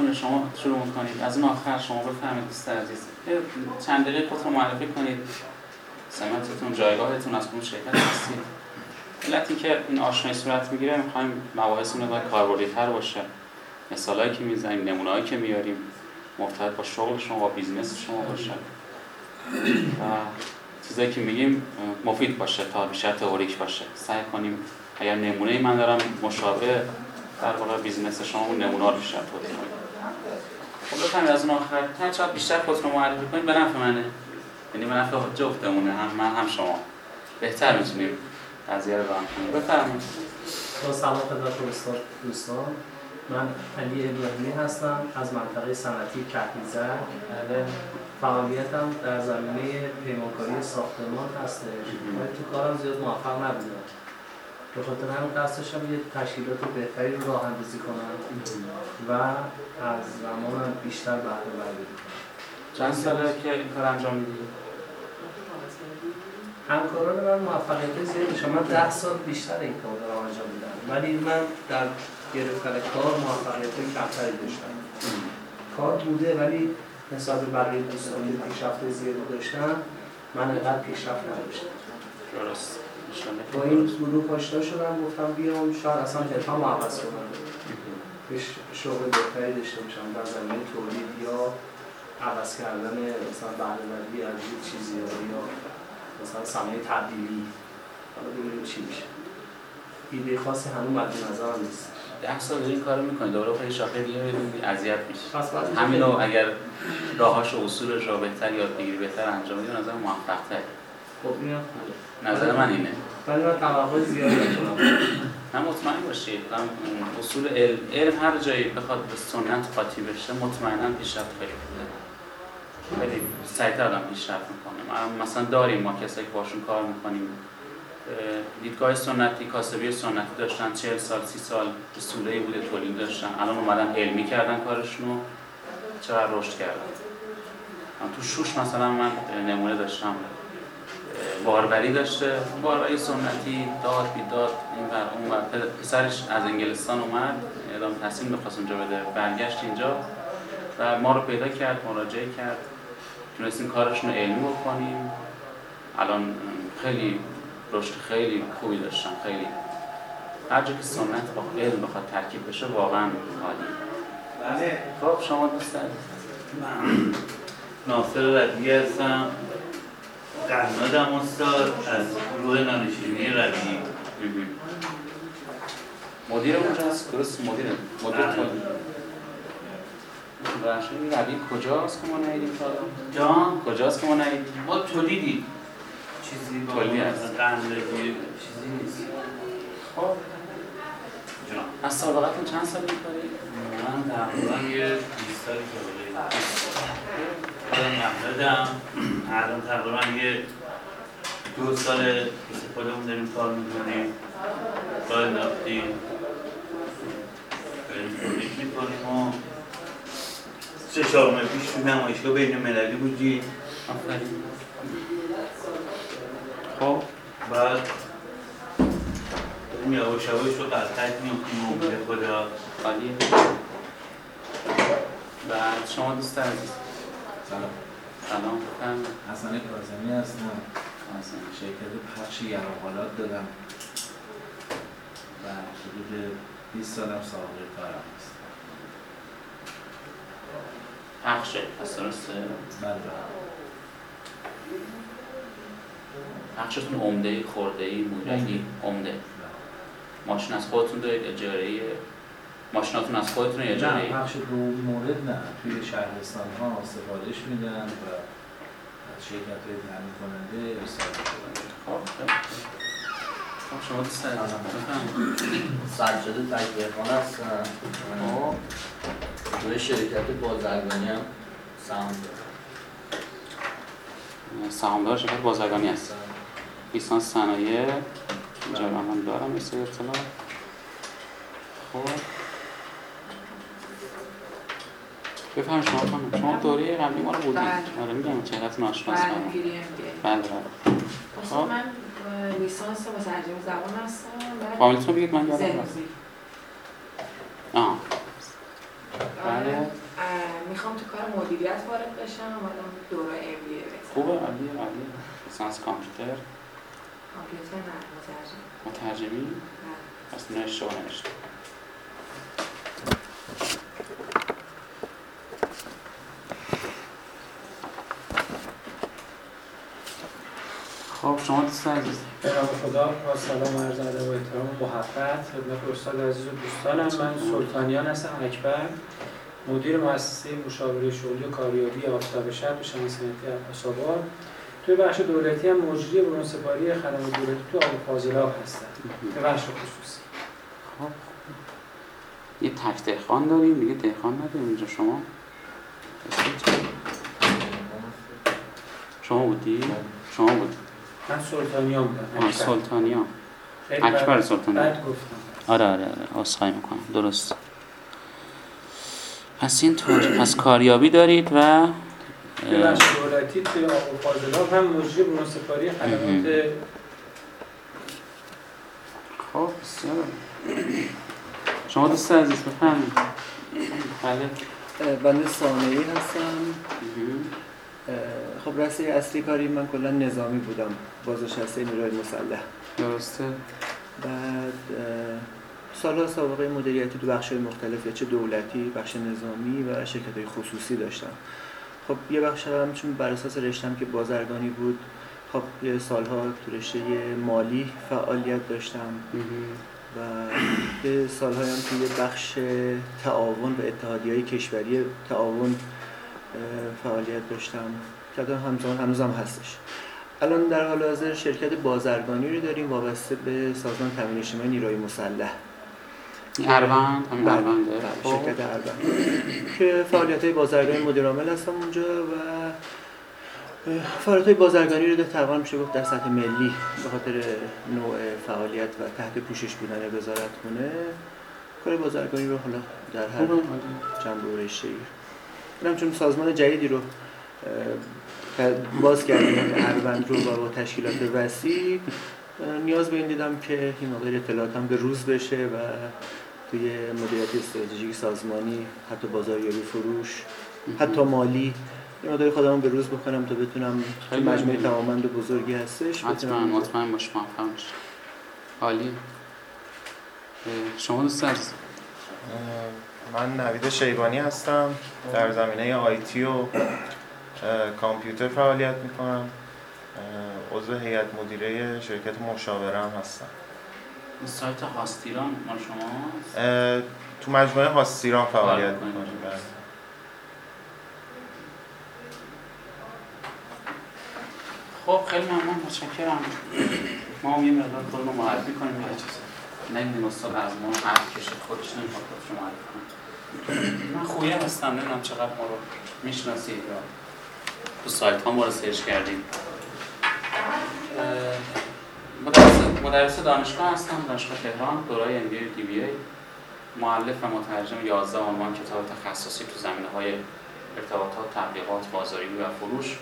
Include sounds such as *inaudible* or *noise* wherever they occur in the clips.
خدمت شما شروع کنید از اون آخر شما بفهمید دوست عزیز چند دقیقه خود رو معرفی کنید. سمتتون جایگاهتون از اون شرکت هستید. علت که این آشنایی صورت می‌گیره می‌خوایم مباحث کاربردی تر باشه. مثالایی که می‌زنیم نمونه‌هایی که میاریم مرتبط با شغل شما با business شما باشه. و چیزایی که میگیم مفید باشه تا بیشتر تئوریک باشه. سعی کنیم اگر نمونه من دارم مشابه در واقع business شما اون نمونه رو بیشتر توضیح خب بفهمید از اون آخر. تا چقدر بیشتر خودتون رو معرفی کنید به نفع منه. یعنی به نفع جفتمونه هم من هم شما. بهتر می‌تونیم قضیه رو برگزار کنیم. بفرمایید. با سلام خدمت دوستان. من علی ابراهیمی هستم از منطقه صنعتی کهیزر بله. فعالیتم در زمینه پیمانکاری ساختمان هستش. تو کارم زیاد موفق نبودم. به خاطر همین قصد داشتم یه تشکیلات بهتری رو راه اندازی کنم. و از زمانم بیشتر بهره برداری چند ساله که این کار انجام میدی؟ همکاران من موفقیت زیادی شما من ده سال بیشتر این کار رو انجام میدم. ولی من در گرفتن کار موفقیت کمتری داشتم. کار بوده ولی نسبت به بقیه دوستان که پیشرفت زیادی داشتن من اینقدر پیشرفت نداشتم. درست. با این گروه آشنا شدم گفتم بیام شاید اصلا حرفم عوض کنم. پیش شغل بهتری داشته باشم. در زمین تولید یا عوض کردن مثلا بهره‌وری از یه چیزی یا مثلا صنایع تبدیلی. حالا ببینیم چی میشه. ایده خاصی هنوز مد نظر نیست. ده سال این کارو می‌کنید دوباره خیلی شاخه دیگه بدون اذیت میشه همینو اگر راهاش و اصولش رو بهتر یاد بگیری بهتر انجام بدی نظر موفق تر خب نظر من اینه. ولی من توقع زیاد من مطمئن باشید اصول علم علم هر جایی بخواد به سنت قاطی بشه مطمئنا پیشرفت خیلی خیلی سریعتر آدم پیشرفت می‌کنه. مثلا داریم ما کسایی که باشون کار می‌کنیم. دیدگاه سنتی کاسبی سنتی داشتن 40 سال 30 سال سوله بوده تولید داشتن. الان اومدن علمی کردن کارشونو چقدر رشد کردن؟ تو شوش مثلا من نمونه داشتم. باربری داشته. باربری سنتی داد بیداد این بر اون پسرش از انگلستان اومد ادامه تحصیل می‌خواست اونجا بده. برگشت اینجا و ما رو پیدا کرد مراجعه کرد. تونستیم کارشون رو علمی بکنیم. الان خیلی رشد خیلی خوبی داشتن خیلی. هر جا که سنت با علم بخواد ترکیب بشه واقعا عالی. بله. خب شما دوست ناصر ردی هستم. قنادم استاد از گروه نانشینی ردی مدیر اونجا هست؟ درست مدیر مدیر بله. این روی کجاست که ما ندیدیم تا جان؟ کجاست که ما ندیدیم ما تولیدی. چیزی با تولی هست. چیزی نیست. خب. جان. از سابقتون چند سال می‌کنید؟ من تقریبا یه 20 سال که دادم. الان تقریبا یه دو سال خودمون داریم کار می‌کنیم انداختیم داریم تولید می‌کنیم و سه چهار ماه پیش تو نمایشگاه بین المللی آفرین خب بعد داریم یواش یواش رو قطعت میفتیم به خدا. بعد شما دوست عزیز. سلام. سلام. حسن کاظمی هستم. از شرکت پخش یراقالات دارم. و حدود 20 سالم سابقه کارم هست. پخش هست درسته؟ بله. پخشتون عمده خورده ای عمده. ماشین از خودتون دارید اجاره ماشیناتون از خودتون اجاره نه پخش دو مورد نه. توی شهرستان ها سفارش میدن و شرکت های تامین کننده ارسال خب خب شما دوست سجاده تکبیرخانه هستم توی شرکت بازرگانی هم سهام دارم سهامدار شرکت بازرگانی هست لیسانس صنایع. اینجا من دارم مثل اطلاع. خب. بفهم شما کنم شما دوره قبلی ما رو بودید؟ بله. آره میگم چهرهتون آشناس بله بله بله. خب. من لیسانس با ترجمه زبان هستم فامیلتون بگید من یادم رفت آه. می‌خوام تو کار مدیریت وارد بشم حالا دوره ام بی خوبه عالیه عالیه. لیسانس کامپیوتر. کامپیوتر نه مترجم. مترجمی؟ نه. پس نه اشتباه نوشته خب شما دوست عزیز. به نام خدا با سلام عرض ادب و احترام و محبت خدمت استاد عزیز و دوستانم من سلطانیان هستم اکبر. مدیر مؤسسه مشاوره شغلی و کاریابی آفتاب شهر و شهر صنعتی توی بخش دولتی هم مجری برون سپاری خدمات دولتی تو آب فاضلاب هستم. به بخش خصوصی. خب. یه تک دهخان داریم دیگه دهخان نداریم. اینجا شما؟ شما بودی؟ شما بود من سلطانیان بودم آه اکبر. سلطانیان بد گفتم. آره آره آره عذرخواهی می‌کنم. درست. پس این طور پس کاریابی دارید و بخش دولتی توی و فاضلاب هم مجری سپاری خدمات خب بسیار. شما دوست عزیز بفرمایید. بله. بنده صانعی هستم. خب رسته اصلی کاری من کلا نظامی بودم. بازنشسته نیروی مسلح. درسته. بعد سالها سابقه مدیریتی تو بخش مختلف چه دولتی بخش نظامی و شرکت های خصوصی داشتم. خب یه بخش هم چون بر اساس رشتم که بازرگانی بود خب یه سالها تو رشته مالی فعالیت داشتم. و یه سالهایی هم توی بخش تعاون و اتحادی های کشوری تعاون فعالیت داشتم. که همزمان هنوزم هستش. الان در حال حاضر شرکت بازرگانی رو داریم وابسته به سازمان تامین اجتماعی نیروی مسلح. اروند؟ همین بله، ارونده بله، خب. شرکت اربن که فعالیت های بازرگانی مدیر عامل هستم اونجا و فعالیت های بازرگانی رو تقریبا میشه گفت در سطح ملی به خاطر نوع فعالیت و تحت پوشش بودن وزارت خونه کار بازرگانی رو حالا در هر و رشته ای چون سازمان جدیدی رو باز کردیم یعنی اروند رو با تشکیلات وسیع. نیاز به این دیدم که این مقدار اطلاعاتم به روز بشه و توی مدیریت استراتژیک سازمانی حتی بازاریابی فروش حتی مالی یه مقداری خودم به روز بکنم تا بتونم تو خیلی مجموعه. توامند بزرگی هستش حتما مطمئن باش موفق عالی. شما دوست من نوید شیبانی هستم در زمینه آیتی و کامپیوتر فعالیت می‌کنم. عضو هیئت مدیره شرکت مشاوره هم هستم. سایت هاستیران مال شما تو مجموعه هاستیران فعالیت بله. می‌کنیم. بله. خب خیلی ممنون متشکرم. ما هم یه مقدار خودمون معرفی کنیم یه چیز نمی‌دونم استاد از ما حرف خودش نمی‌خواد خودش معرفی کنه. من خویه هستم نمی‌دونم چقدر ما رو می‌شناسید یا تو سایت ها ما رو سرچ کردید. مدرس, دانشگاه هستم دانشگاه تهران دورای ام بی دی بی ای مؤلف و مترجم 11 عنوان کتاب تخصصی تو زمینه های ارتباطات تبلیغات بازاریابی و فروش.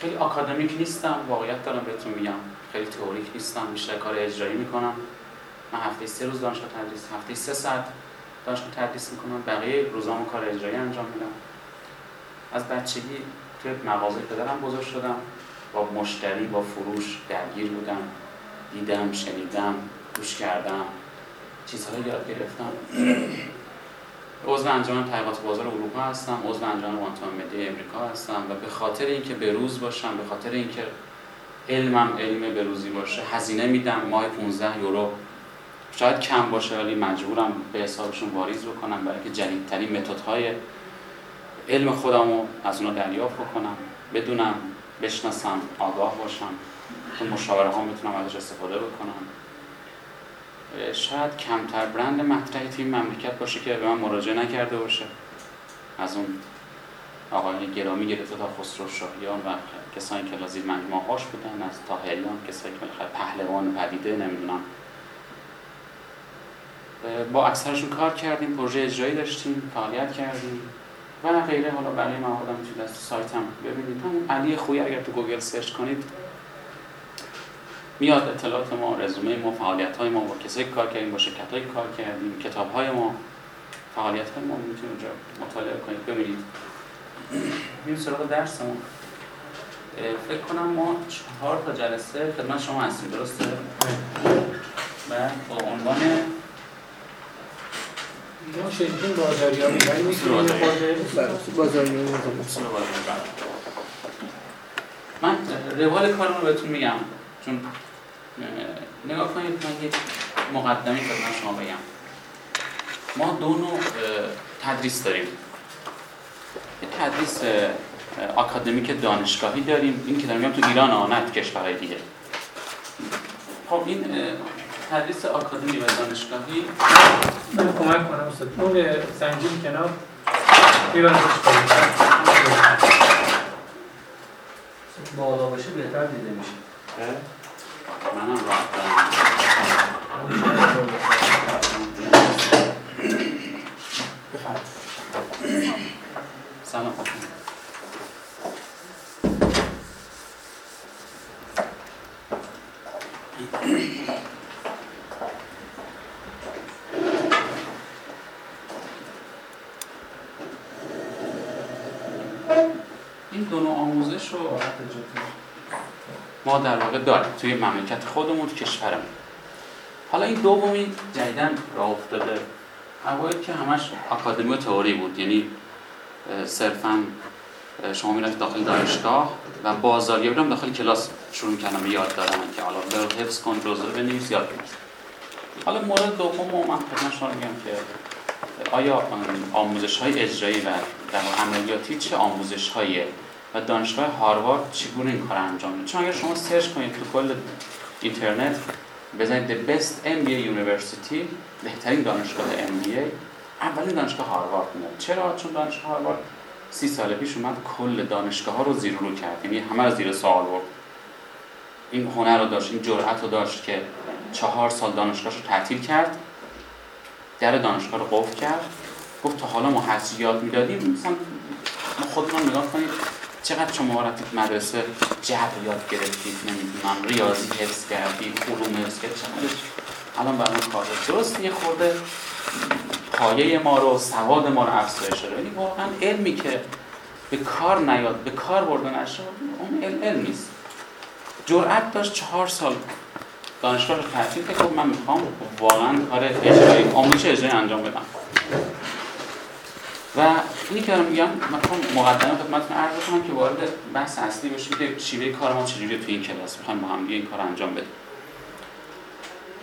خیلی آکادمیک نیستم واقعیت دارم بهتون میگم. خیلی تئوریک نیستم بیشتر کار اجرایی می‌کنم. من هفته سه روز دانشگاه تدریس هفته سه ساعت دانشگاه تدریس می‌کنم. بقیه روزامو کار اجرایی انجام میدم. از بچگی توی مغازه پدرم بزرگ شدم. با مشتری با فروش درگیر بودم. دیدم شنیدم گوش کردم. چیزهایی یاد گرفتم. عضو انجمن تحقیقات بازار اروپا هستم. عضو انجمن کوانتوم مدی امریکا هستم. و به خاطر اینکه به روز باشم به خاطر اینکه علمم علم به روزی باشه هزینه میدم. ماه 15 یورو شاید کم باشه ولی مجبورم به حسابشون واریز بکنم برای اینکه جدیدترین متدهای علم خودم رو از اونا دریافت بکنم بدونم بشناسم آگاه باشم تو مشاوره ها می‌تونم ازش استفاده بکنم. شاید کمتر برند مطرحی توی مملکت باشه که به من مراجعه نکرده باشه. از اون آقای گرامی گرفته تا خسرو شاهیان و کسانی که لازم مجموعه هاش بودن از تاهریان کسانی که پهلوان پدیده نمی‌دونم. با اکثرشون کار کردیم پروژه اجرایی داشتیم فعالیت کردیم و غیره. حالا برای موادم می‌تونید از سایت هم ببینید. همون علی خویی اگر تو گوگل سرچ کنید میاد اطلاعات ما رزومه ما فعالیت های ما با کسایی کار کردیم با شرکت کار کردیم کتاب های ما فعالیت های ما می‌تونید اونجا مطالعه کنید ببینید. این سراغ درسمون. فکر کنم ما چهار تا جلسه خدمت شما هستیم درسته؟ و با عنوان ما بازاریابی ولی می‌تونیم بازاریابی. من روال کارم رو بهتون میگم چون اه، نگاه کنید من یک مقدمی خدمت شما بگم. ما دو نوع تدریس داریم. یه تدریس اه، آکادمیک دانشگاهی داریم. این که دارم میگم تو ایران تو کشورهای دیگه. خب این تدریس آکادمی و دانشگاهی. من کمک کنم استاد. اون زنجیر کنار. میبرمش کنیم بالا باشه بهتر دیده میشه. منم راحت دارم سلام این دو نوع آموزش رو ما در واقع داریم توی مملکت خودمون تو کشورمون. حالا این دومی جدیدن راه افتاده. اوایل که همش آکادمی و تئوری بود یعنی صرفا شما می‌رفت داخل دانشگاه و بازاریابی هم داخل کلاس شروع کردم یاد دادن که حالا برو حفظ کن جزوه بنویس یاد بگیر. حالا مورد دوم رو من خدمت شما میگم که آیا آموزش های اجرایی و در عملیاتی چه آموزش و دانشگاه هاروارد چگونه این کار انجام میده؟ چون اگر شما سرچ کنید تو کل اینترنت بزنید the best MBA University بهترین دانشگاه MBA اولین دانشگاه هاروارد میاد. چرا؟ چون دانشگاه هاروارد سی سال پیش اومد کل دانشگاه ها رو زیر رو کرد. یعنی همه رو زیر سوال برد. این هنر رو داشت این جرأت رو داشت که چهار سال دانشگاهش رو تعطیل کرد در دانشگاه رو قفل کرد. گفت تا حالا ما یاد می‌دادیم مثلا ما خودمون نگاه کنید چقدر شما رفتید مدرسه؟ جبر یاد گرفتید نمی‌دونم ریاضی حفظ کردید علوم حفظ کردید الان برای کار. درست یه خورده پایه ما رو سواد ما رو افزایش داره. ولی واقعا علمی که به کار نیاد به کار برده نشه اون علم, علم نیست. جرأت داشت چهار سال دانشگاه رو تعطیل که من می‌خوام واقعا کار اجرایی آموزش اجرایی انجام بدم. و اینی که دارم میگم می‌خوام مقدمه خدمتتون عرض کنم که وارد بحث اصلی بشیم که شیوه کار ما چجوریه تو این کلاس. می‌خوایم با هم این کار انجام بدیم.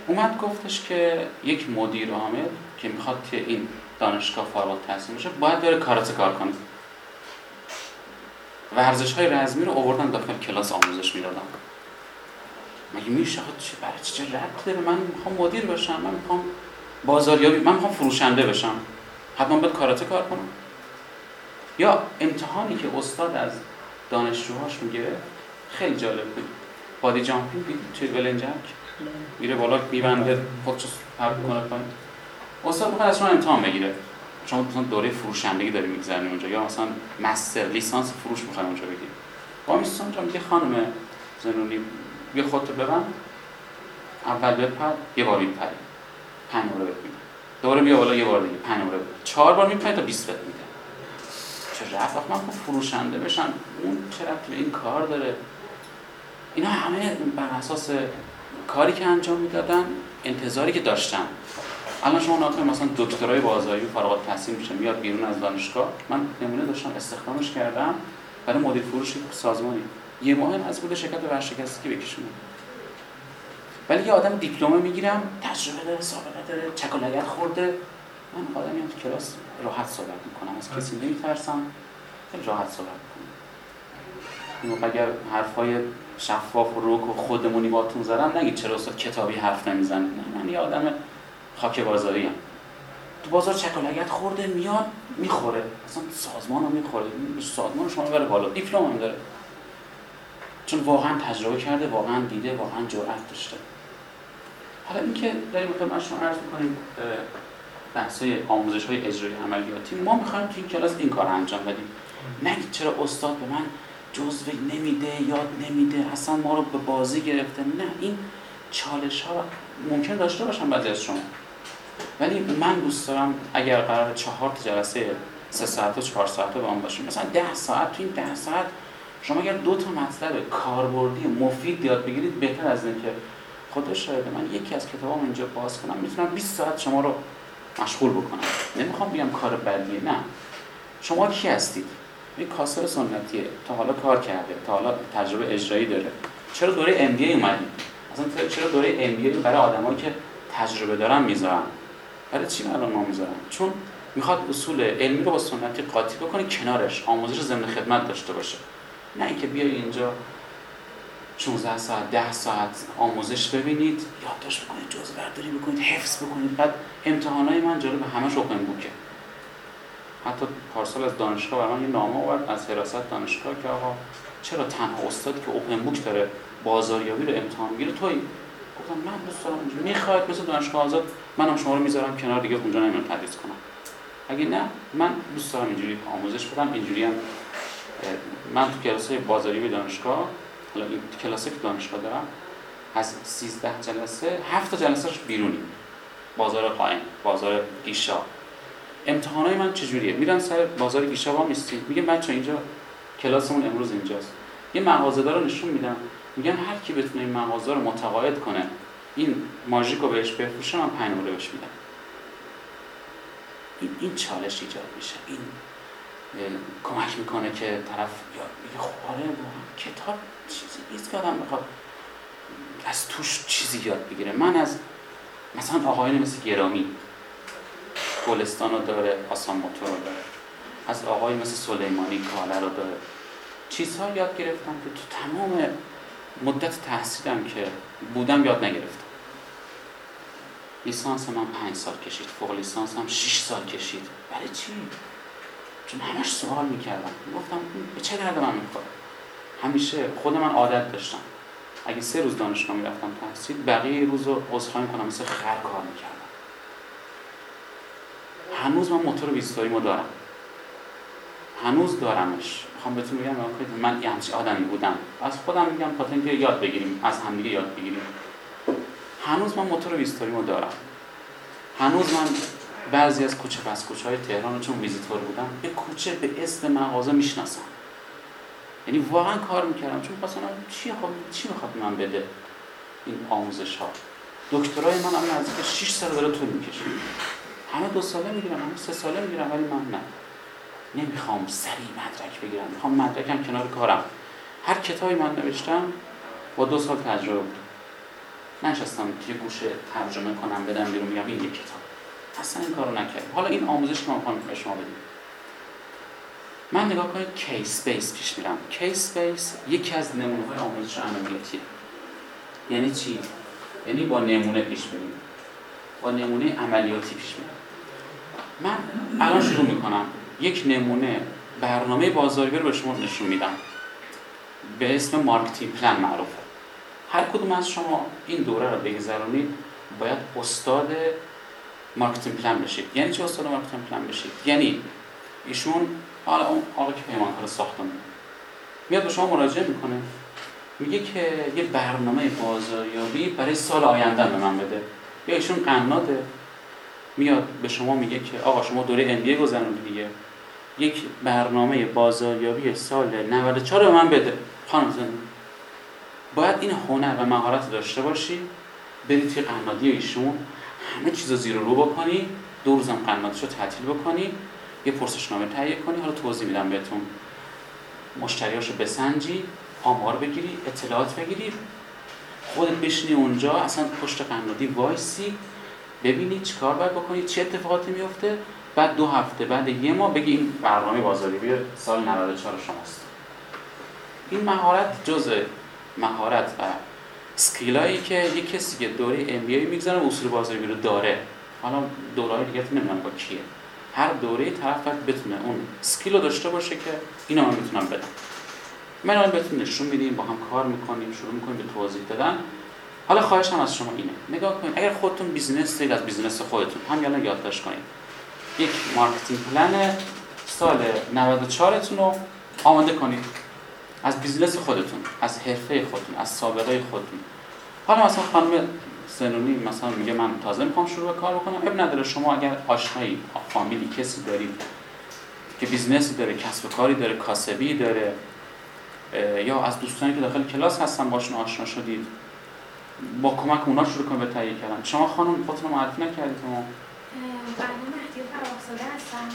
اومد گفتش که یک مدیر عامل که می‌خواد که این دانشگاه فارغ التحصیل بشه باید بره کاراته کار کنه. ورزش های رزمی رو آوردن داخل کلاس آموزش می‌دادن. مگه میشه؟ آخه چه برای چه ربطی داره؟ من می‌خوام مدیر بشم من می‌خوام بازاریابی من می‌خوام فروشنده بشم. حتما باید کاراته کار کنم. یا امتحانی که استاد از دانشجوهاش می‌گیره خیلی جالب بود. بادی جامپینگ توی بلنجک میره بالا میبنده خودشو پرد می‌کنه پایین. استاد می‌خواد از شما امتحان بگیره. شما مثلا دوره فروشندگی داری میگذرنی اونجا یا مثلا مستر لیسانس فروش می‌خواد اونجا بگیری. با میستون اونجا میگه خانم زنونی بیا خودتو ببند. اول بپر یه بار میپری. پنج بار میدم دوباره بیا بالا یه بار دیگه. پنج بار چهار بار میپری تا 20 بهت میده. چه رفت؟ آخه من خب فروشنده بشم. اون رفت به این کار داره؟ اینا همه بر اساس کاری که انجام می‌دادن انتظاری که داشتن. الان شما نگاه مثلا دکترای بازاریابی فارغ التحصیل میشه میاد بیرون از دانشگاه. من نمونه داشتم استخدامش کردم. برای مدیر فروش سازمانی. یه ماه از بود شرکت ورشکستگی بکشونه. ولی یه آدم دیپلم می‌گیرم. تجربه داره سابقه داره چک و لگد خورده. من آدمی تو کلاس راحت صحبت می‌کنم. از کسی نمیترسم. خیلی راحت صحبت می‌کنم. اگر حرفای شفاف و روک و خودمونی باتون زدم نگید چرا استاد کتابی حرف نمی‌زنه. نه من یه آدم خاک بازاری هم. تو بازار چک و لگد خورده میاد می‌خوره. اصلا سازمان رو می‌خوره. سازمان شما بره بالا. دیپلم هم داره. چون واقعا تجربه کرده واقعا دیده واقعا جرأت داشته. حالا اینکه داریم خدمت شما عرض می‌کنیم بحثای آموزش های اجرایی عملیاتی. ما می‌خوایم تو این کلاس این کار انجام بدیم. نگید چرا استاد به من جزوه نمیده یاد نمیده اصلا ما رو به بازی گرفته. نه این چالش ها ممکن داشته باشن بعضی از شما. ولی من دوست دارم اگر قرار چهار جلسه سه ساعت و چهار ساعت با هم باشیم. مثلا ده ساعت تو این ده ساعت شما اگر دو تا مطلب کاربردی مفید یاد بگیرید بهتر از اینکه خدا شاید من یکی از کتابام اینجا باز کنم. می‌تونم 20 ساعت شما رو مشغول بکنم. نمی‌خوام بگم کار بدیه نه. شما کی هستید؟ یک کاسر سنتیه. تا حالا کار کرده. تا حالا تجربه اجرایی داره. چرا دوره ام بی اومدید اصلا چرا دوره ام بی برای آدمایی که تجربه دارن می‌ذارن؟ برای چی الان ما می‌ذارن چون می‌خواد اصول علمی رو با سنتی قاطی بکنه کنارش. آموزش ضمن خدمت داشته باشه. نه اینکه بیای اینجا 16 ساعت 10 ساعت آموزش ببینید. یادداشت بکنید جزء برداری بکنید حفظ بکنید. بعد امتحانای من جالب همش اوپن بوکه حتی پارسال از دانشگاه برای من یه نامه آورد از حراست دانشگاه که آقا چرا تنها استادی که اوپن بوک داره بازاریابی رو امتحان می‌گیره؟ توی گفتم من دوست دارم اونجا مثل دانشگاه آزاد منم شما رو می‌ذارم کنار دیگه اونجا نمیام تدریس کنم. اگه نه من دوست دارم اینجوری آموزش بدم. اینجوری هم من تو کلاس بازاریابی دانشگاه حالا این کلاسی که دانشگاه دارم از 13 جلسه 7 جلسهش بیرونی. بازار قائم بازار گیشا امتحانای من چجوریه؟ میرن سر بازار گیشا وا میستیم میگم بچه اینجا کلاسمون امروز اینجاست. یه مغازه رو نشون میدم. میگم هر کی بتونه این مغازه رو متقاعد کنه این ماژیک رو بهش بفروشه من 5 نمره بهش میدم. این, این چالش ایجاد میشه. این کمک می‌کنه که طرف یاد میگه خب آره کتاب چیزی نیست که آدم بخواد از توش چیزی یاد بگیره. من از مثلا آقایان مثل گرامی گلستان رو داره آسان موتور رو داره. از آقای مثل سلیمانی کاله رو داره. چیزها یاد گرفتم که تو تمام مدت تحصیلم که بودم یاد نگرفتم. لیسانس من پنج سال کشید فوق لیسانس هم شیش سال کشید. برای چی؟ چون همش سوال می‌کردم. گفتم به چه درد من می‌خواد همیشه خود من عادت داشتم. اگه سه روز دانشگاه می‌رفتم تحصیل بقیه روز رو عذرخواهی کنم مثل خر کار می‌کردم. هنوز من موتور ویستوریمو دارم. هنوز دارمش. می‌خوام بهتون بگم من یه همچین آدمی بودم. از خودم میگم تا اینکه یاد بگیریم از همدیگه یاد بگیریم. هنوز من موتور ویستوریمو دارم. هنوز من بعضی از کوچه پس کوچه های تهران چون ویزیتور بودم یه کوچه به اسم مغازه می‌شناسم. یعنی واقعا کار می‌کردم. چون مثلا چی خب چی می‌خواد من بده؟ این آموزش ها دکترای من الان نزدیک 6 سال داره طول می‌کشه. همه دو ساله می‌گیرم همه سه ساله می‌گیرم ولی من نه. نمی‌خوام سریع مدرک بگیرم. می‌خوام مدرکم کنار کارم. هر کتابی من نوشتم با دو سال تجربه بود. نشستم یه گوشه ترجمه کنم بدم بیرون میگم این یک کتاب. اصلا این کارو نکردم. حالا این آموزش که من به شما بدیم. من نگاه کنید کیس بیس پیش میرم. کیس بیس یکی از نمونه های آموزش عملیاتیه یعنی چی؟ یعنی با نمونه پیش بریم. با نمونه عملیاتی پیش میرم من الان شروع می‌کنم. یک نمونه برنامه بازاریابی رو به شما نشون میدم. به اسم marketing plan معروفه هر کدوم از شما این دوره رو بگذرونید باید استاد marketing plan بشید. یعنی چه استاد marketing plan بشید؟ یعنی ایشون حالا اون آقا که پیمانکار ساختمون میاد به شما مراجعه می‌کنه. میگه که یه برنامه بازاریابی برای سال آینده به من بده. یا ایشون قناده. میاد به شما میگه که آقا شما دوره ام بی دیگه. یک برنامه بازاریابی سال 94 به من بده. خانم زن باید این هنر و مهارت داشته باشی برید توی قنادی ایشون همه چیز رو زیر رو بکنی دو روزم قنادش رو تعطیل بکنی یه پرسشنامه تهیه کنی حالا توضیح میدم بهتون. مشتریاشو بسنجی آمار بگیری اطلاعات بگیری خودت بشینی اونجا اصلا پشت قنادی وایسی ببینی چیکار باید بکنی چه اتفاقاتی میفته بعد دو هفته بعد یه ماه بگی این برنامه بازاریابی سال 94 شماست. این مهارت جز مهارت و skill ایی که یه کسی که دوره MBA میگذره اصول بازاریابی رو داره. حالا دوره‌های دیگه نمی‌دونم با کیه. هر دوره طرف بتونه اون skill رو داشته باشه که اینو من می‌تونم بدم من الان بهتون نشون میدیم با هم کار می‌کنیم شروع می‌کنیم به توضیح دادن. حالا خواهش هم از شما اینه. نگاه کنید اگر خودتون business دارید از business خودتون. هم یادداشت یادداشت کنید. یک marketing plan سال 94 تون رو آماده کنید. از business خودتون از حرفه خودتون از سابقه خودتون. حالا مثلا خانم سنونی مثلا میگه من تازه می‌خوام شروع به کار بکنم. عیب نداره شما اگر آشنایی فامیلی کسی دارید که business ی داره کسب و کاری داره کاسبی داره یا از دوستانی که داخل کلاس هستن باشون آشنا شدید با کمک اونا شروع کنید به تهیه کردن. شما خانم خودتون رو معرفی نکردید به ما بنده مهدی فراخزاده هستم.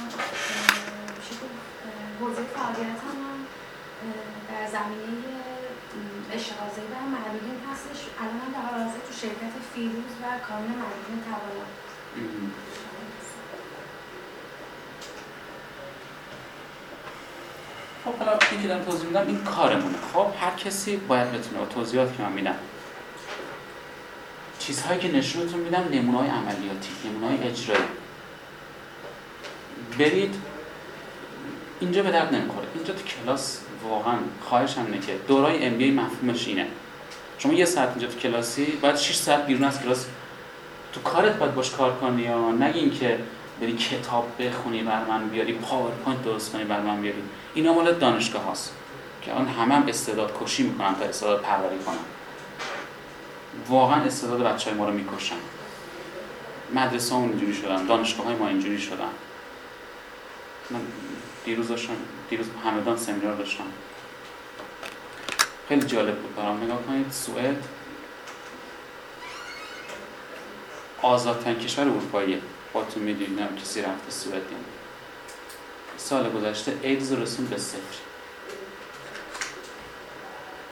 حوزه فعالیتم هم در زمینه اشتغالزایی و معلولین هستش. الان هم در حال تو شرکت فیروز و کانون معلولین توانا. خب حالا این که توضیح میدم این کارمونه. خب هر کسی باید بتونه توضیحات که من میدم. چیزهایی که نشونتون میدم نمونه های عملیاتی نمونه های اجرایی. برید. اینجا به درد نمی‌خوره. اینجا تو کلاس واقعا خواهشم اینه که دورای MBA مفهومش اینه. شما یه ساعت اینجا تو کلاسی باید 6 ساعت بیرون از کلاس تو کارت باید باش کار کنی یا نگین که بری کتاب بخونی بر من بیاری PowerPoint درست کنی بر من بیاری. اینا مال دانشگاه هاست که الان همه هم استعداد کشی می‌کنن تا استعداد پروری کنن. واقعا استعداد بچه های ما رو می‌کشن. مدرسه همون اینجوری شدن دانشگاه های ما اینجوری شدن. من دیروز داشتم دیروز همدان سمینار داشتم. خیلی جالب بود برام. نگاه کنید سوئد آزادترین کشور اروپاییه. خودتون می‌دونید نه کسی رفته سوئد. سال گذشته ایدز رسون به صفر.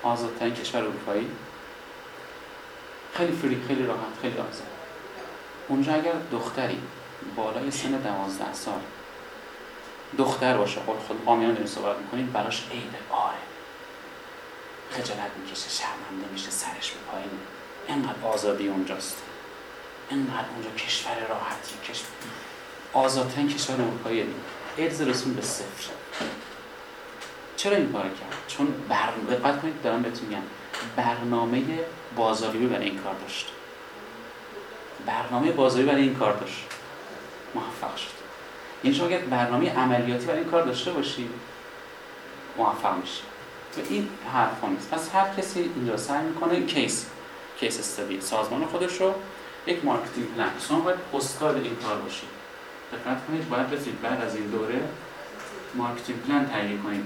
آزادترین کشور اروپایی. خیلی فری خیلی راحت خیلی آزاد. اونجا اگر دختری بالای سن دوازده سال دختر باشه خود خود قامیان داریم صحبت می‌کنید براش عیب آره. خجالت می‌کشه شرمنده میشه سرش به پایین. انقدر آزادی اونجاست. انقدر اونجا کشور راحتی کشور آزادترین کشور اروپایی. ایدز رسون به صفر. چرا این کار کرد؟ چون بر... دقت کنید دارم بهتون میگم. برنامه بازاریابی برای این کار داشت. برنامه بازاریابی برای این کار داشت. موفق شد. یعنی شما اگر برنامه عملیاتی برای این کار داشته باشی موفق میشی. و این حرفا نیست. پس هر کسی اینجا سعی می‌کنه case case study سازمان خودش رو یک marketing plan شما باید استاد این کار باشید دقت کنید باید بتونید بعد از این دوره marketing plan تهیه کنید.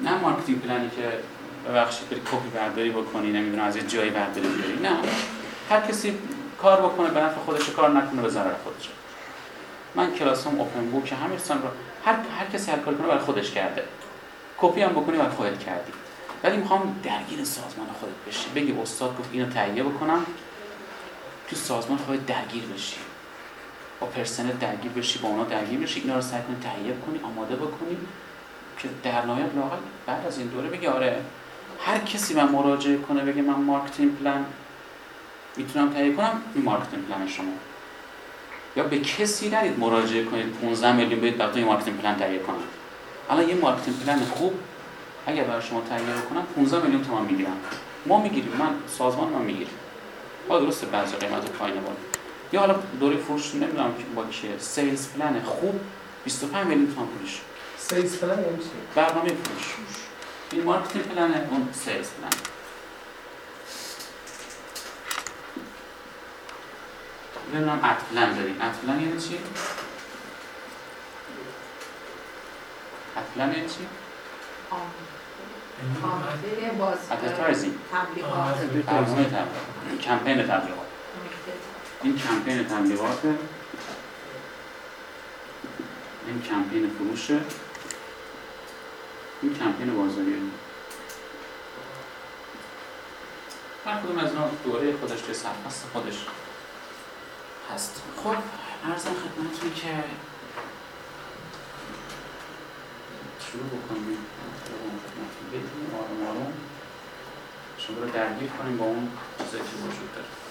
نه marketing plan ی که ببخشید بری کپی برداری بکنی نمی‌دونم از یه جایی برداری بیاری. نه. هر کسی کار بکنه به نفع خودش کار نکنه به ضرر خودش من کلاسام open book همه رو هر هر کسی هر کاری کنه برای خودش کرده. کپی هم بکنی برای خودت کردی. ولی می‌خوام درگیر سازمان خودت بشی. بگی استاد گفت اینو تهیه بکنم. تو سازمان خودت درگیر بشی. با پرسنل درگیر بشی با اونا درگیر بشی. اینا رو سعی کنی تهیه کنی آماده بکنی. که در نهایت لاقل بعد از این دوره بگی آره هر کسی من مراجعه کنه بگه من marketing plan می‌تونم تهیه کنم این marketing plan شما. یا به کسی نرید مراجعه کنید 15 میلیون بدید براتون یه marketing plan تهیه کنم الان یه marketing plan خوب اگر برای شما تهیه کنم 15 میلیون تومان می‌گیرم ما می‌گیریم من سازمان ما می‌گیریم. حالا درسته بعضی قیمت پایین بالا یا حالا دوره فروش نمی‌دونم که با که sales plan خوب 25 میلیون تومان پولش. sales plan یعنی چی؟ برنامه فروش. این marketing plan اون sales plan. نمی‌دونم ad plan داریم ad plan یعنی چی؟ ad plan یعنی چی؟ advertising تبلیغات. برنامه تبلیغات. کمپین تبلیغات. این کمپین تبلیغات. این کمپین فروشه این کمپین بازاریابی. هر کدوم از اینا دوره خودش که سرفست خودش هست. خب ارزم خدمتتون که شروع بکنیم. خدمتتون. بدیم آروم آروم. شما رو درگیر کنیم با اون چیزایی که وجود داره.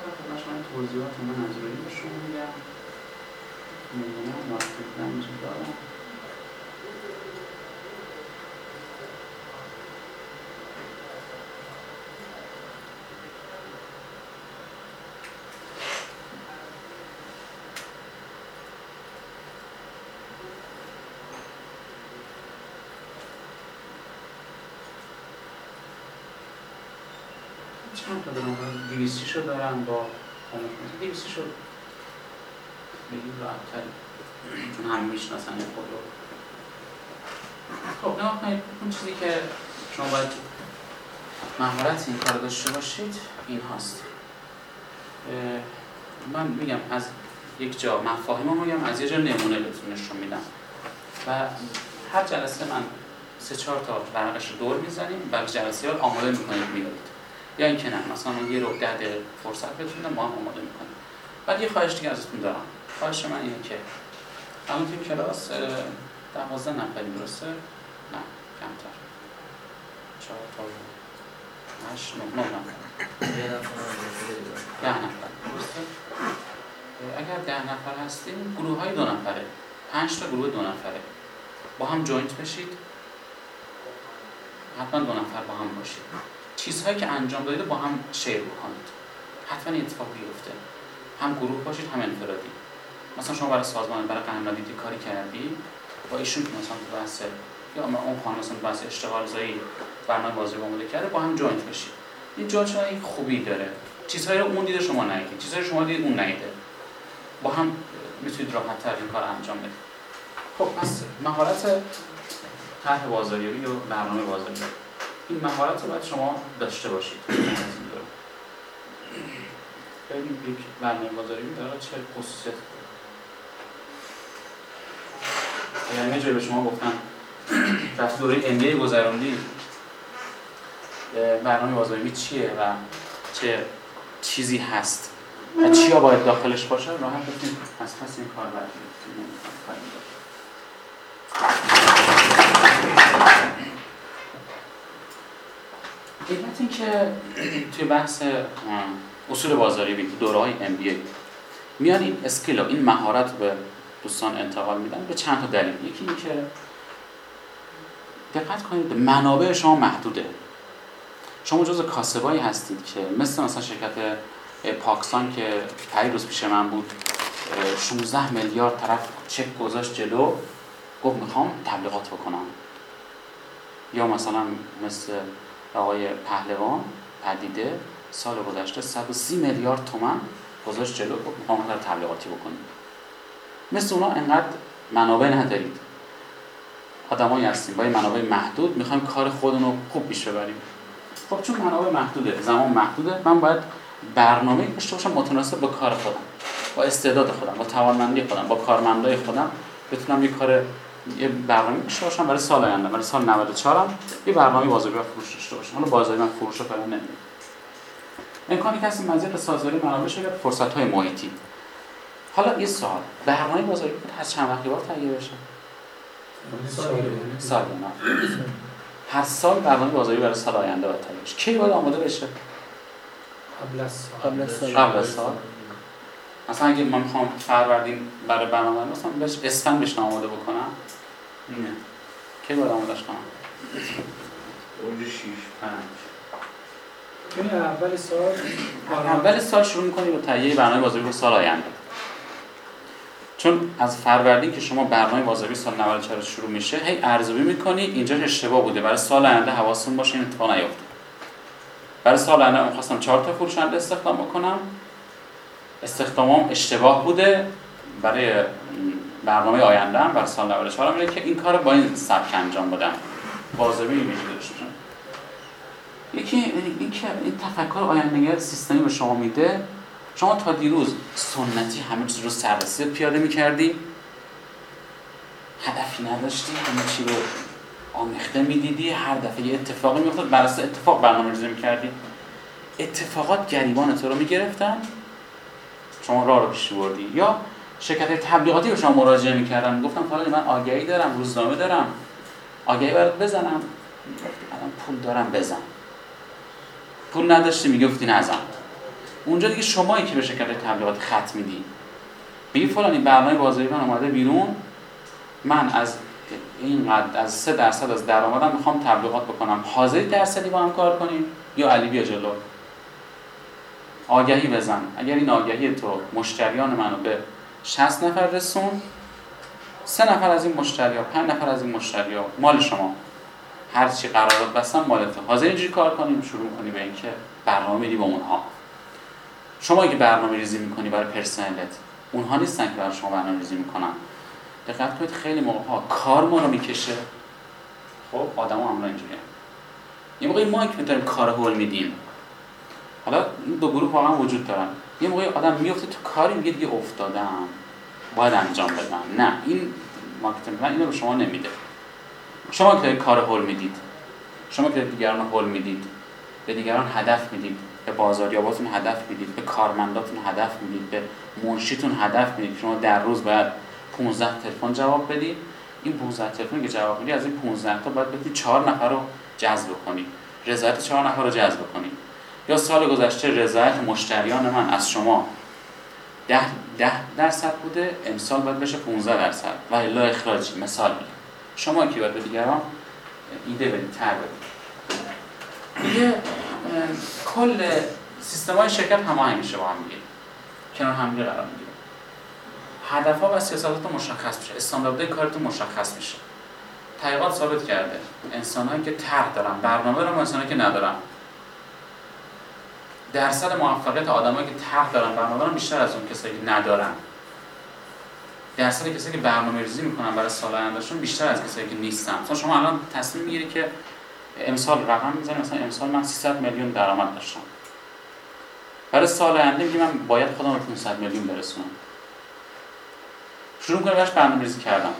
خدمت شما توضیحات من از روی به شما میگم بودم اینجا دارم چند تا دارم دیویستی شو دارم با دیویستی شو بگیم راحت چون همه می‌شناسن خود رو. خب نگاه کنید اون چیزی که شما باید مهارت این کار داشته باشید این هاست. من میگم از یک جا مفاهیم رو میگم از یه جا نمونه بهتون نشون میدم. و هر جلسه من سه چهار تا ورقش رو دور می‌زنیم و جلسه ها آماده می‌کنید میارید یا اینکه نه مثلا یه رو ده دقیقه فرصت بتونم ما هم آماده می‌کنیم. بعد یه خواهش دیگه ازتون دارم. خواهش من اینه که الان توی کلاس دوازده نفری درسته؟ نه کمتر. چهار تا هشت نه نه. ده نفر درسته؟ اگر ده نفر هستیم گروه های دو نفره. پنج تا گروه دو نفره. با هم joint بشید. حتما دو نفر با هم باشید. چیزهایی که انجام دادید با هم share بکنید. حتما اتفاق بیفته. هم گروه باشید هم انفرادی. مثلا شما برای سازمان برای قهرمانیتی کاری کردی؟ با ایشون که مثلا تو بحث یا اون خانم مثلا بحث اشتغال زایی برنامه بازاریابی آماده کرده با هم joint بشید. این جای خوبی داره. چیزهایی رو اون دیده شما ندیدید چیزهایی شما دیدید اون ندیده با هم می‌تونید راحت تر این کار انجام بدید. خب پس مهارت طرح بازاریابی یا برنامه بازاریابی. این مهارت رو باید شما داشته باشید. ببینیم یک برنامه بازاریابی داره چه خصوصیت اگر یه جایی به شما گفتم. *clears throat* رفت دوره MBA گذروندی. برنامه بازاریابی چیه و چه چیزی هست؟ و چیا باید داخلش باشه؟ راحت بتونید از پس این کار بردارید علت این که توی بحث اصول بازاریابی دوره های MBA میان این اسکیل این مهارت به دوستان انتقال میدن به چند تا دلیل. یکی این که دقت کنید منابع شما محدوده. شما جز کاسبایی هستید که مثل مثلا شرکت پاکستان که پری روز پیش من بود 16 میلیارد طرف چک گذاشت جلو گفت می‌خوام تبلیغات بکنم. یا مثلا مثل آقای پهلوان پدیده سال گذشته 130 میلیارد تومن گذاشت جلو می‌خوام تبلیغاتی بکنیم مثل اونا انقدر منابع ندارید. آدمایی هستیم با این منابع محدود می‌خوایم کار خودمون رو خوب پیش ببریم. خب چون منابع محدوده زمان محدوده من باید برنامه داشته باشم متناسب با کار خودم با استعداد خودم با توانمندی خودم با کارمندای خودم بتونم یه کار یه برنامه داشته باشم برای سال آینده برای سال 94 هم یه برنامه بازاری و فروش داشته باشم. حالا بازاری من فروش رو فعلا نمی‌دونم. امکانی که هست مزیت سازواری منابع شده فرصت های محیطی. حالا یه سوال. برنامه بازاری هست چند وقتی بار تهیه بشه؟ سال نه. هر سال برنامه بازاری برای سال آینده باید تهیه بشه. کی باید آماده بشه؟ قبل از سال. قبل از سال. قبل از سال. مثلا اگه من می‌خوام فروردین برای برنامه مثلا بهش اسفند بهش آماده بکنم اینه کی باید آمادهش کنم؟ اونجا شیش پنج. یعنی اول سال اول سال شروع می‌کنی با تهیه برنامه بازاری رو سال آینده. چون از فروردین که شما برنامه بازاری سال 94 شروع میشه هی ارزیابی می‌کنی اینجا اشتباه بوده. برای سال آینده حواستون باشه این اتفاق نیفته برای سال آینده من خواستم 4 تا فروشنده استخدام بکنم. استخدامم اشتباه بوده برای برنامه آینده هم برای سال 94 میره که این کار با این سبک انجام بدم. واظبی میشه یکی این که این تفکر آینده‌نگر سیستمی به شما میده. شما تا دیروز سنتی همه چیز رو سررسید پیاده می‌کردی. هدفی نداشتی همه چی رو آمیخته می‌دیدی. هر دفعه یه اتفاقی میافتاد بر اساس اتفاق برنامه ریزی می‌کردی. اتفاقات گریبان تو رو می‌گرفتن. شما راه رو پیش بردی. یا شرکت تبلیغاتی به شما مراجعه می‌کردن. گفتم فلانی من آگهی دارم روزنامه دارم. آگهی برات بزنم. الان پول دارم بزن. پول نداشتی می‌گفتی نزن اونجا دیگه شمایی که به شرکت تبلیغات خط میدی. میگی فلانی برنامه بازاری من اومده بیرون. من از اینقدر از سه درصد از درآمدم می‌خوام تبلیغات بکنم. حاضری درصدی با هم کار کنیم؟ یا علی بیا جلو. آگهی بزن. اگر این آگهی تو مشتریان منو به 60 نفر رسون سه نفر از این مشتری ها پنج نفر از این مشتری ها مال شما. هر چی قرارداد مال تو. حاضر اینجوری کار کنیم شروع کنی به اینکه برنامه با اونها. شما که برنامه ریزی می‌کنی برای پرسنلت اونها نیستن که برای شما برنامه ریزی می‌کنن. دقت کنید خیلی موقع ها کار ما رو می‌کشه. خب آدما هم اینجوریه. یه موقعی ما که می‌تونیم کار هول میدیم. حالا این دو گروه واقعا وجود دارن. یه موقعی آدم میفته تو کاری میگه دیگه افتادم. باید انجام بدم. نه این marketing plan اینو به شما نمیده. شما که کار هول می‌دید شما که دیگران هول می‌دید به دیگران هدف می‌دید به بازاریاباتون هدف می‌دید به کارمنداتون هدف می‌دید به منشیتون هدف می‌دید. شما در روز باید 15 تلفن جواب بدید این 15 تلفن که جواب می‌دید از این 15 تا باید بتونید 4 نفر رو جذب کنید رضایت 4 نفر رو جذب کنید یا سال گذشته رضایت مشتریان من از شما ده, ده درصد بوده امسال باید بشه 15 درصد. و الا اخراجی مثال میگم. شما که باید به دیگران ایده بدید تر بدید دیگه کل سیستم های شرکت هماهنگ میشه با هم دیگه. کنار هم قرار می‌گیره هدف ها و سیاستات مشخص میشه. استانداردهای کارتون مشخص میشه. تحقیقات ثابت کرده. انسانهایی که طرح دارن. برنامه دارن و انسانهایی که ندارن. درصد موفقیت آدمایی که طرح دارن برنامه دارن بیشتر از اون کسایی که ندارن. درصد کسایی که برنامه ریزی می‌کنن برای سال آیندهشون بیشتر از کسایی که نیستن. مثلا شما الان تصمیم می‌گیری که امسال رقم می‌زنی مثلا امسال من 300 میلیون درآمد داشتم. برای سال آینده میگی من باید خودم رو 500 میلیون برسونم. شروع کنی براش برنامه‌ریزی کردم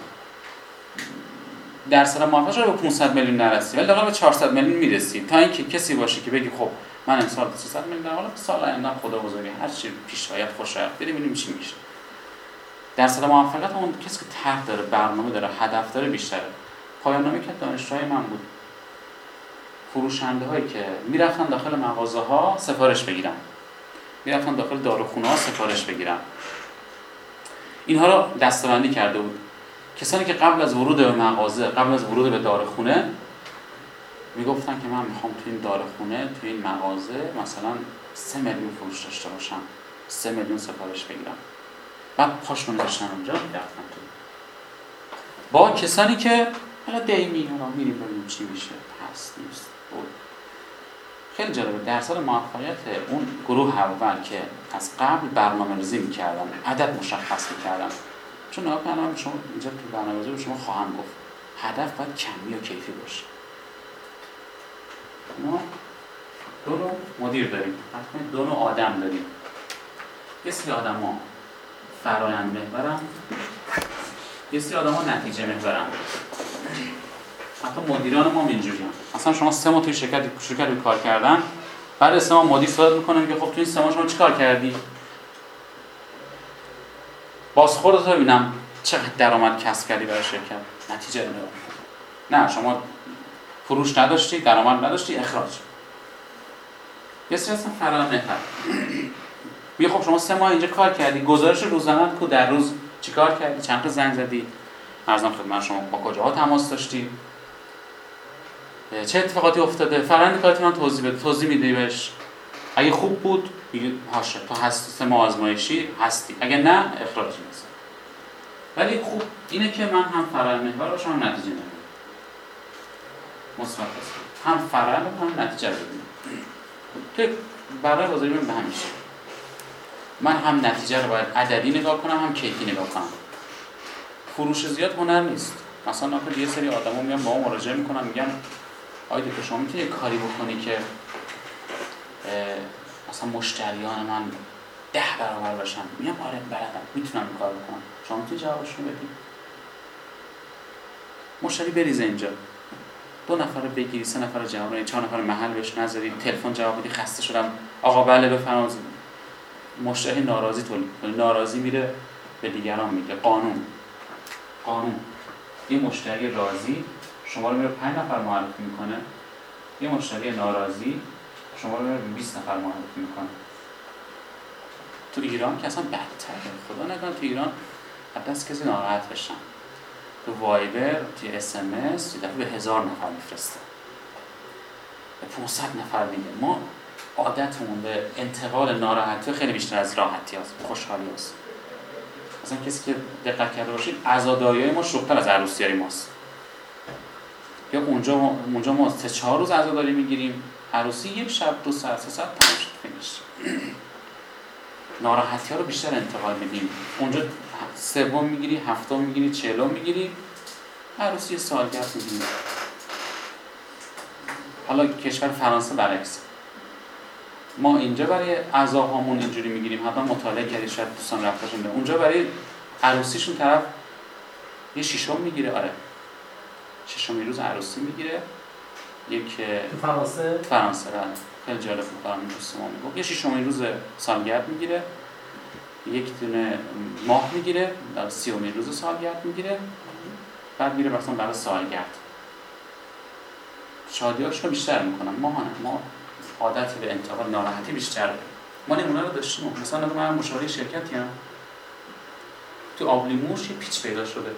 درصد موفقیت رو به 500 میلیون نرسی ولی به 400 میلیون می‌رسی. تا اینکه کسی باشه که بگی خب من امسال 300 میلیون در حالا سال آینده خدا بزرگی هر چی پیش آید خوش آید. بریم ببینیم چی میشه. درصد موفقیت اون کسی که طرح داره برنامه داره هدف داره بیشتره. پایان نامه که دانشجوهای من بود. فروشنده هایی که می‌رفتن داخل مغازه ها سفارش بگیرن. می‌رفتن داخل داروخونه ها سفارش بگیرن. اینها رو دستبندی کرده بود. کسانی که قبل از ورود به مغازه قبل از ورود به داروخونه می‌گفتن که من می‌خوام تو این داروخونه تو این مغازه مثلا سه میلیون فروش داشته باشم. سه میلیون سفارش بگیرم. بعد پاشون داشتن اونجا می‌رفتن تو. با کسانی که حالا دیمی حالا میریم ببینیم چی میشه. هست نیست. بود خیلی جالبه. درصد موفقیت اون گروه اول که از قبل برنامه ریزی می‌کردن عدد مشخص می‌کردن. چون نگاه کنم شما اینجا تو برنامه شما خواهم گفت. هدف باید کمی و کیفی باشه. ما دو نوع مدیر داریم. دو نوع آدم داریم. یه سری آدم ها فرایند محورن. یه سری آدم ها نتیجه محورن. حتی مدیران ما اینجوری هم. اصلا شما سه ماه توی شرکت شرکت کار کردن. بعد سه ماه مدیر صحبت می‌کنه که خب توی این سه ماه شما چیکار کردی؟ بازخورد رو ببینم چقدر درآمد کسب کردی برای شرکت. نتیجه رو نه شما فروش نداشتی درآمد نداشتی اخراج. یه سری اصلا فرار نفر میگه خب شما سه ماه اینجا کار کردی گزارش روزانه کو در روز چیکار کردی؟ چند تا زنگ زدی. ارزم خدمت شما با کجاها تماس داشتی؟ چه اتفاقاتی افتاده؟ فرآیند کارت من توضیح بده توضیح میدی بهش؟ اگه خوب بود میگه هاشه تو هست سه ماه آزمایشی هستی. اگه نه اخراجی مثلا ولی خوب اینه که من هم فرآیند محور باشم نتیجه مثبت هم فرآیند هم نتیجه ببینم که برای بازاری به همیشه. من هم نتیجه رو باید عددی نگاه کنم هم کیفی نگاه کنم. فروش زیاد هنر نیست. مثلا ناخد یه سری آدما میان با ما مراجعه می‌کنن میگن آیا که شما می‌تونی کاری بکنی که مثلا مشتریان من ده برابر باشن. میگم آره بلدم می‌تونم این کار بکنم. شما می‌تونی جوابشون بدی؟ مشتری بریزه اینجا. دو نفر بگیری سه نفر جواب چهار نفر محل بهش نذاری تلفن جواب بدی خسته شدم. آقا بله بفرمایید. مشتری ناراضی تولید ناراضی میره به دیگران میگه. قانون. قانون. این مشتری راضی شما رو میره 5 نفر معرفی می‌کنه. یه مشتری ناراضی شما رو میره 20 نفر معرفی می‌کنه. تو ایران که اصلا بدتره. خدا نکنه تو ایران حتی از کسی ناراحت بشن. تو وایبر تو اس ام اس به هزار نفر میفرسته. به 500 نفر میده ما عادتمون به انتقال ناراحتی خیلی بیشتر از راحتی هست خوشحالی هست مثلا کسی که دقت کرده باشید عزاداری ما شوختر از عروسیاری ماست. یا اونجا ما, اونجا ما سه چهار روز عزاداری می‌گیریم. عروسی یک شب دو ساعت سه ساعت تمام شد ناراحتی ها رو بیشتر انتقال میدیم. اونجا سوم می‌گیری هفتم می‌گیری چهلم می‌گیری. عروسی سالگرد می‌گیری حالا کشور فرانسه برعکس ما اینجا برای عزاهامون اینجوری می‌گیریم. حتما مطالعه کردید شاید دوستان رفتاشون اونجا برای عروسیشون طرف یه شیشم می‌گیره. آره. ششم روز عروسی می‌گیره. یک فرانسه؟ فرانسه بله. خیلی جالب بود دوست ما می‌گفت. یه ششم روز سالگرد می‌گیره. یک دونه ماه می‌گیره. در سیومین روز سالگرد می‌گیره. بعد میره مثلا برای سالگرد. شادیاش رو بیشتر می‌کنن ما نه. ما عادت به انتقال ناراحتی بیشتر. داریم ما نمونه رو داشتیم. مثلا من مشاوره شرکتی هم تو آبلیموش یه پیچ پیدا شده.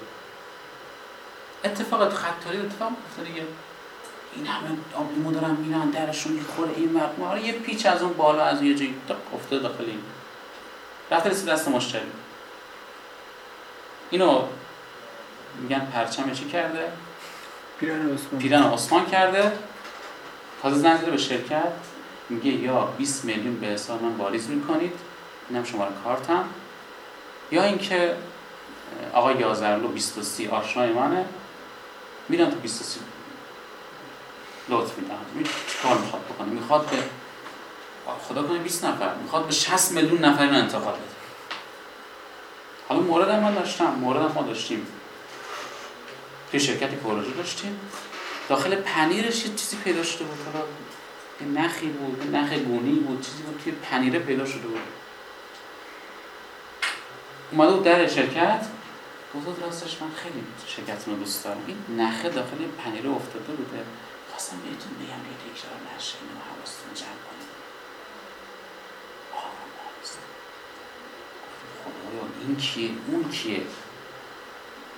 اتفاق تو خطاری اتفاق دیگه. این همه آبلیمو دارن میرن درشون می‌خوره این وقت ما یه پیچ از اون بالا از یه جایی. افتاده داخل این. رفته رسید دست مشتری. اینو میگن پرچم چی کرده؟ پیران عثمان. پیران عثمان کرده. تازه زنگ به شرکت. میگه یا 20 میلیون به حساب من واریز می‌کنید. اینم شماره کارتم. یا اینکه آقای یازرلو 23 آشنای منه. میرم تو 23 لطف میدم چی کار می‌خواد بکنه می‌خواد به خدا کنه 20 نفر. می‌خواد به 60 میلیون نفر رو انتقال بده. حالا مورد هم ما داشتم. مورد هم ما داشتیم. توی شرکتی پروژه داشتیم. داخل پنیرش یه چیزی پیدا شده بود. حالا یه نخی بود یه نخ گونی بود چیزی بود توی پنیره پیدا شده بود. اومده بود در شرکت. گفت راستش من خیلی شرکتتون رو دوست دارم. این نخه داخل پنیره افتاده بوده. خواستم بهتون بگم یه تکرار نشه اینو حواستون جمع کنید. خدایا این کیه؟ اون کیه؟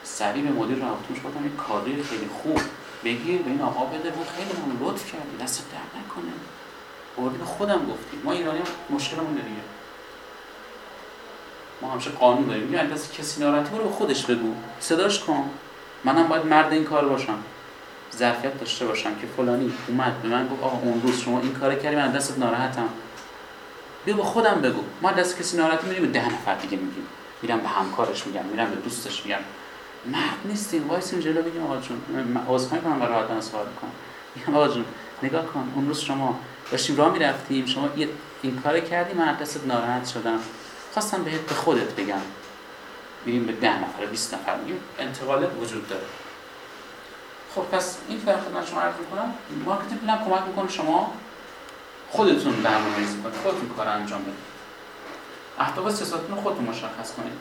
سریع به مدیر رابطوش گفتم یه کادوی خیلی خوب. بگیر به این آقا بده بود خیلی من لطف کردی دست در نکنه. بردی به خودم گفتی. ما ایرانی مشکلمون دیگه. ما همیشه قانون داریم. دست کسی ناراحتی برو به خودش بگو. صداش کن. منم باید مرد این کار باشم. ظرفیت داشته باشم که فلانی اومد به من گفت آقا اون روز شما این کار کردی من دستت ناراحتم. بیا به خودم بگو. ما دست کسی ناراحتی میریم به ده نفر دیگه میگیم. میرم به همکارش میگم میرم به دوستش میگم مرد نیستیم وایسیم جلو بگیم آقا جون. عذرخواهی کنم برای راحت سوال کنم میگم آقا جون نگاه کن اون روز شما داشتیم راه می‌رفتیم شما این کار کردی من دستت ناراحت شدم. خواستم بهت به خودت بگم. میریم به ده نفر 20 نفر میگیم. انتقالات وجود داره. خب پس این فرق خدمت شما عرض می‌کنم. marketing plan کمک می‌کنه شما خودتون برنامه‌ریزی کنید خودتون کار انجام بدید. اهداف سیاستتون خودتون مشخص کنید.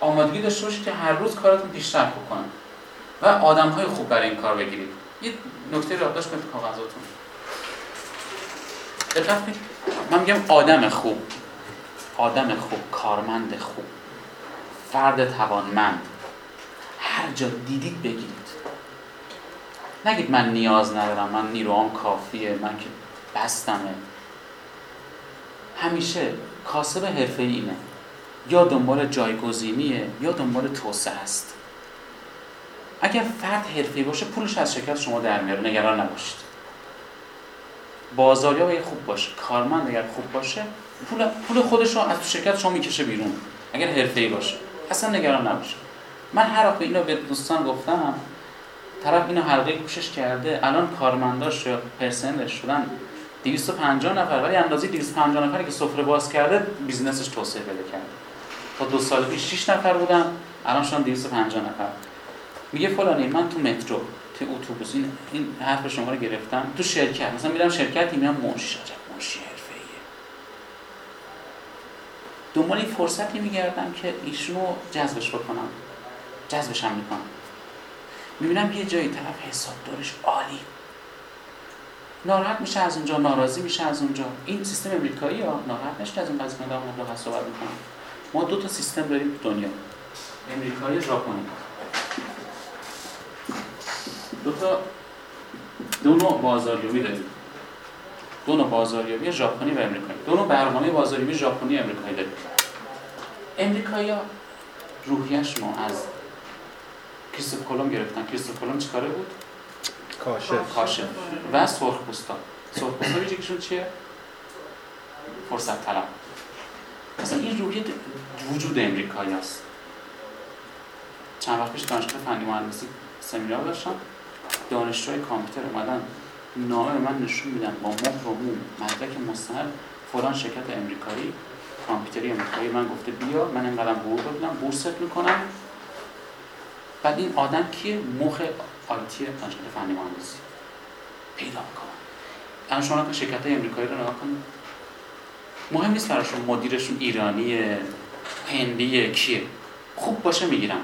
آمادگی داشته باشید که هر روز کارتون پیشرفت بکنن و آدم های خوب برای این کار بگیرید. یه نکته رو یادداشت کنید کاغذاتون. دقت من میگم آدم خوب. آدم خوب کارمند خوب. فرد توانمند. هر جا دیدید بگیرید. نگید من نیاز ندارم من نیروام کافیه من که بستمه. همیشه کاسب حرفه اینه. یا دنبال جایگزینیه یا دنبال توسعه است. اگر فرد حرفه‌ای باشه پولش از شرکت شما در میاره نگران نباشید. بازاریاب اگه خوب باشه کارمند اگر خوب باشه پول پول خودش رو از شرکت شما می‌کشه بیرون اگر حرفه‌ای باشه. اصلا نگران نباشه من هر وقت اینو به دوستان گفتم طرف اینو حلقه گوشش کرده الان کارمنداش یا پرسنلش شدن 250 نفر ولی اندازه 250 نفری که سفره باز کرده business ش توسعه پیدا کرده. تا دو سال پیش 6 نفر بودن الان شدن 250 نفر. میگه فلانی من تو مترو تو اتوبوس این این حرف شما رو گرفتم. تو شرکت مثلا میرم شرکتی میرم منشی عجب منشی حرفه‌ایه. دنبال این فرصتی میگردم که ایشونو جذبش بکنم. جذبش هم می‌کنم. می‌بینم یه جایی طرف حسابدارش عالی. ناراحت میشه از اونجا ناراضی میشه از اونجا. این سیستم امریکایی ها ناراحت نشه از این قضیه دارم راحت صحبت می‌کنم. ما دو تا سیستم داریم تو دنیا. امریکایی ژاپنی. دو تا دو نوع بازاریابی داریم. دو نوع بازاریابی ژاپنی و امریکایی. دو نوع برنامه بازاریابی ژاپنی امریکایی داریم. امریکایی روحیه‌شون از کریستوف کلم گرفتن. کریستوف کلم چیکاره بود؟ کاشف. کاشف. و سرخ پوستا. سرخ پوستا ویژگیشون چیه؟ فرصت طلب مثلا این روحیه وجود امریکایی است. چند وقت پیش دانشگاه فنی مهندسی سمینار داشتم. دانشجوی کامپیوتر اومدن نامه به من نشون میدن با مهر و موم مدرک مستند فلان شرکت امریکایی کامپیوتری امریکایی. من گفته بیا من اینقدر حقوق ببینم بورست می‌کنم. بعد این آدم کیه مخ آیتی دانشگاه فنی مهندسی؟ پیدا می‌کنم الان شما که شرکت امریکایی رو نگاه کنید مهم نیست براشون مدیرشون ایرانیه هندیه کیه. خوب باشه می‌گیرم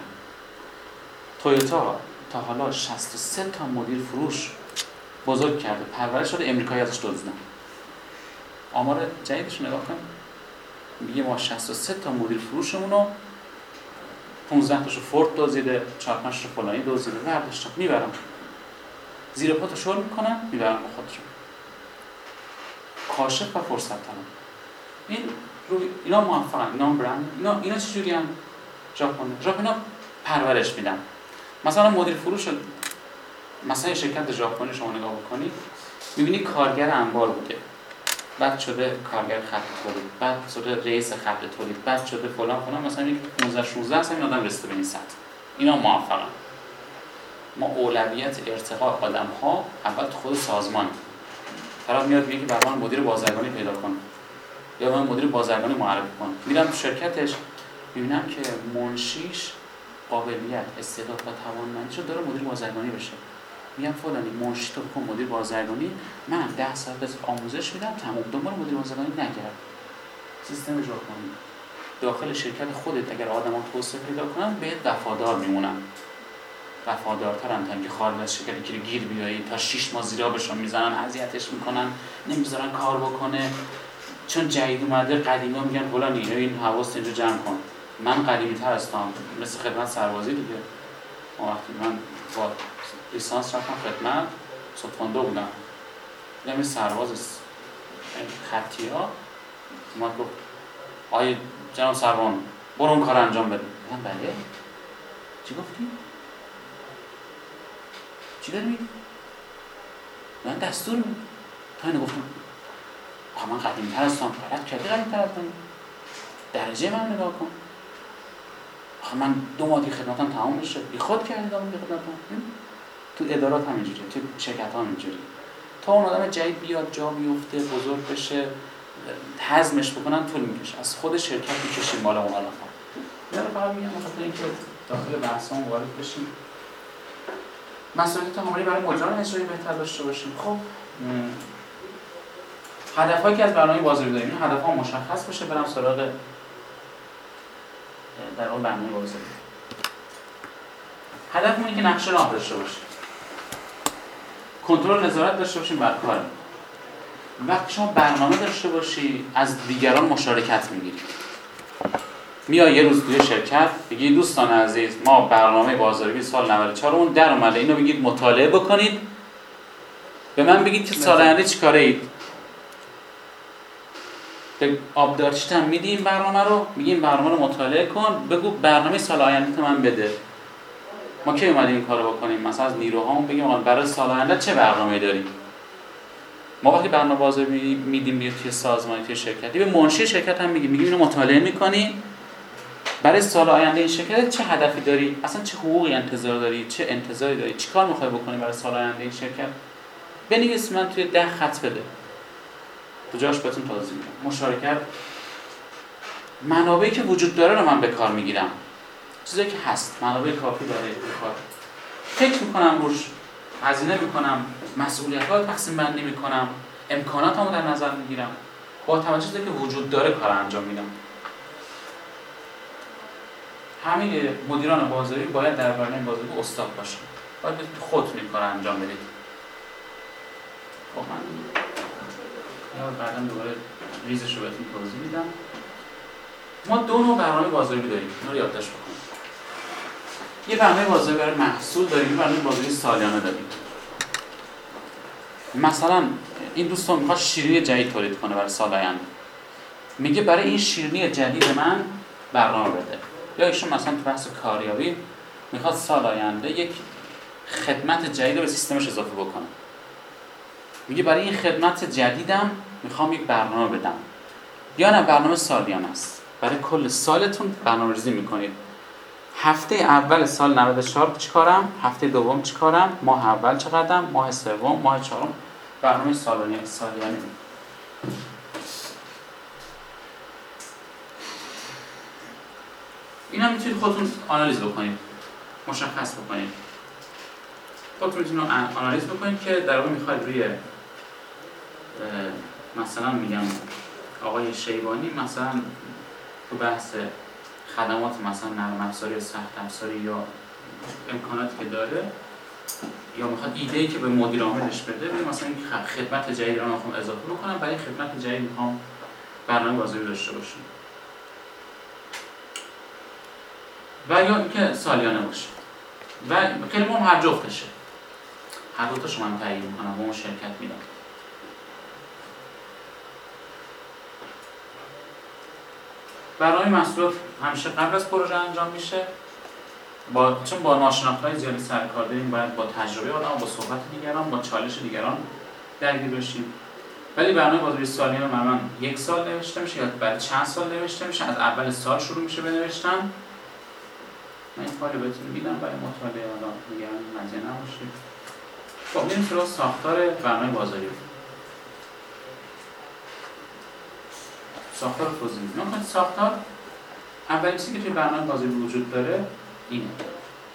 تویوتا تا حالا 63 تا مدیر فروش بزرگ کرده. پرورش شده امریکایی ازش دزدیدن. آمار جدیدش نگاه کن. میگه ما 63 تا مدیر فروشمون رو 15 تاشو فورد دزدیده 4 5 تا فلانی دزدیده برداشتن می‌برم. زیر پاتو شل می‌کنن می‌برم با خودشون کاشف و فرصت طلب این روی اینا موفقن. اینا برند. اینا اینا چجوری هم ژاپن. ژاپن پرورش میدن. مثلا مدیر فروش مثلا شرکت ژاپنی شما نگاه بکنید می‌بینی کارگر انبار بوده. بعد شده کارگر خط تولید بعد شده رئیس خط تولید بعد شده فلان فلان. مثلا یک 15 16 اصلا این آدم رسیده به این سطح. اینا موفقن. ما اولویت ارتقاء آدم ها اول خود سازمان. طرف میاد میگه که من مدیر بازرگانی پیدا کن. یا من مدیر بازرگانی معرفی کن میرم تو شرکتش می‌بینم که منشیش قابلیت استعداد و توانمندیشو داره مدیر بازرگانی بشه. میگم فلانی منشی تو بکن مدیر بازرگانی من ده سال بهت آموزش میدم تمام دنبال مدیر بازرگانی نگرد. سیستم ژاپنی داخل شرکت خودت اگر آدما توسعه پیدا کنن بهت وفادار میمونن تا اینکه خارج از شرکت که گیر بیایی تا 6 ماه زیرا بهشون می‌زنن اذیتش می‌کنن نمی‌ذارن کار بکنه. چون جدید اومده قدیما میگن فلانی این حواس اینجا جمع کن. من قدیمی تر هستم. مثل خدمت سربازی دیگه. وقتی من با لیسانس رفتم خدمت. سطفاندو بودم. دیدم این سرباز خطی ها اومد گفت آقای جناب سروان برو اون کار انجام بده. من بله. چی گفتی؟ چی داری میگی؟ من دستور میدم. تا اینو گفتم. آقا من قدیمی تر هستم غلط کردی قدیمی تر هستم درجه من نگاه کن. آخه من دو ماه دیگه خدمتم تمام میشه بی خود کردی دامون بی خدمتم تو ادارات همینجوریه تو شرکت ها همینجوری تا اون آدم جدید بیاد جا بیفته بزرگ بشه هضمش بکنن طول می‌کشه. از خود شرکت می‌کشیم بالا اون آدم ها رو فقط میگم بخاطر اینکه داخل بحث ها وارد بشیم. مسئولیت تعاملی برای مجران اجرایی بهتر داشته باشیم. خب هدف هایی که از برنامه بازاری داریم این هدف ها مشخص بشه برم سراغ در اون برنامه بازاری هدف اینه که نقشه راه داشته باشیم. کنترل نظارت داشته باشیم بر کار. وقتی شما برنامه داشته باشی از دیگران مشارکت می‌گیری. میای یه روز توی شرکت بگی دوستان عزیز ما برنامه بازاریابی سال 94 اون در اومده اینو بگید مطالعه بکنید. به من بگید که سال آینده چیکاره اید؟ به آبدارچیت هم میدی این برنامه رو میگی این برنامه رو مطالعه کن بگو برنامه سال آینده من بده. ما کی اومدیم این کارو بکنیم؟ مثلا از نیروهامون بگیم برای سال آینده چه برنامه داریم؟ ما وقتی برنامه بازاریابی میدیم میاد توی سازمانی توی شرکتی به منشی شرکت هم میگیم میگیم اینو مطالعه می‌کنی؟ برای سال آینده این شرکت چه هدفی داری؟ اصلا چه حقوقی انتظار داری؟ چه انتظاری داری؟ چی کار می‌خوای بکنی برای سال آینده این شرکت؟ بنویس من توی ده خط بده. تو جاش بهتون توضیح میدم. مشارکت. منابعی که وجود داره رو من به کار می‌گیرم. چیزایی که هست منابع کافی داره کار. فکر می‌کنم روش هزینه می‌کنم مسئولیت ها تقسیم بندی می‌کنم امکانات رو در نظر می‌گیرم. با توجه به که وجود داره کار انجام میدم. همه مدیران بازاری باید در برنامه بازاری استاد باشن. باید خودتون این کار انجام بدید. خب من بعدا دوباره ریزش رو بهتون توضیح میدم. ما دو نوع برنامه بازاریابی داریم. اینا رو یادداشت یه برنامه بازاریابی برای محصول داریم یه برنامه بازاریابی سالیانه داریم. مثلا این دوستان می‌خواد شیرینی جدید تولید کنه برای سال میگه برای این شیرینی جدید من برنامه بده. یا ایشون مثلا تو بحث کاریابی می‌خواد سال آینده یک خدمت جدید رو به سیستمش اضافه بکنه. میگه برای این خدمت جدیدم می‌خوام یک برنامه بدم. یا نه برنامه سالیانه است. برای کل سالتون برنامه ریزی می‌کنید. هفته اول سال 94 چیکارم؟ هفته دوم چیکارم؟ ماه اول چقدرم؟ ماه سوم؟ ماه چهارم؟ برنامه سالیانه سالیانه. اینا می‌تونید خودتون آنالیز بکنید. مشخص بکنید. خودتون می‌تونید آنالیز بکنید که در واقع می‌خواید روی مثلا میگم آقای شیبانی مثلا تو بحث خدمات مثلا نرم افزاری سخت افزاری یا امکاناتی که داره یا می‌خواد ایده ای که به مدیر عاملش بده ببین مثلا خدمت جدید رو می‌خوام اضافه بکنم برای خدمت جدید می‌خوام برنامه بازاری داشته باشم. و یا اینکه سالیانه باشه. و خیلی مهم هر جفتشه. هر دو تاشو من تعیین می‌کنم با اون شرکت میدم برای محصولات همیشه قبل از پروژه انجام میشه. با چون با ناشناختهای زیادی سر کار داریم باید با تجربه آدم با صحبت دیگران با چالش دیگران درگیر بشیم. ولی برنامه بازاری سالیانه من یک سال نوشته میشه یا بعد چند سال نوشته میشه؟ از اول سال شروع میشه بنوشتن. من این فایل بهتون میدم برای مطالعه آدم. نگران مزه نباشید خب میریم سراغ ساختار برنامه بازاری. ساختار توضیح میدم ساختار اولین چیزی که توی برنامه بازاری وجود داره اینه.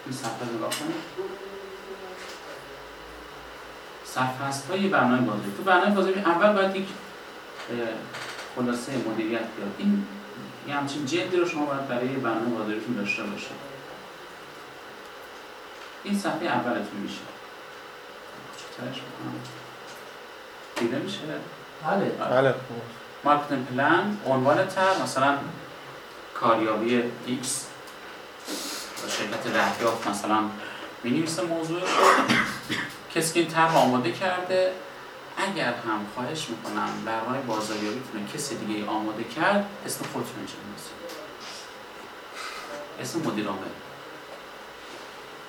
این صفحه نگاه کنید. سرفصل های برنامه بازاری تو برنامه بازاری اول باید یک خلاصه مدیریت بیاد. این یه همچین جلدی رو شما باید برای برنامه بازاریابیتون داشته باشید. این صفحه اولتون میشه. چطورش بکنم دیده میشه؟ بله. بله. marketing plan عنوان طرح مثلا کاریابی X شرکت رهیافت مثلا می نویسه موضوعش کسی که این طرح آماده کرده اگر هم خواهش می‌کنم برنامه بازاریابیتون کسی دیگه ای آماده کرد اسم خودتون اینجا اسم مدیر عامل.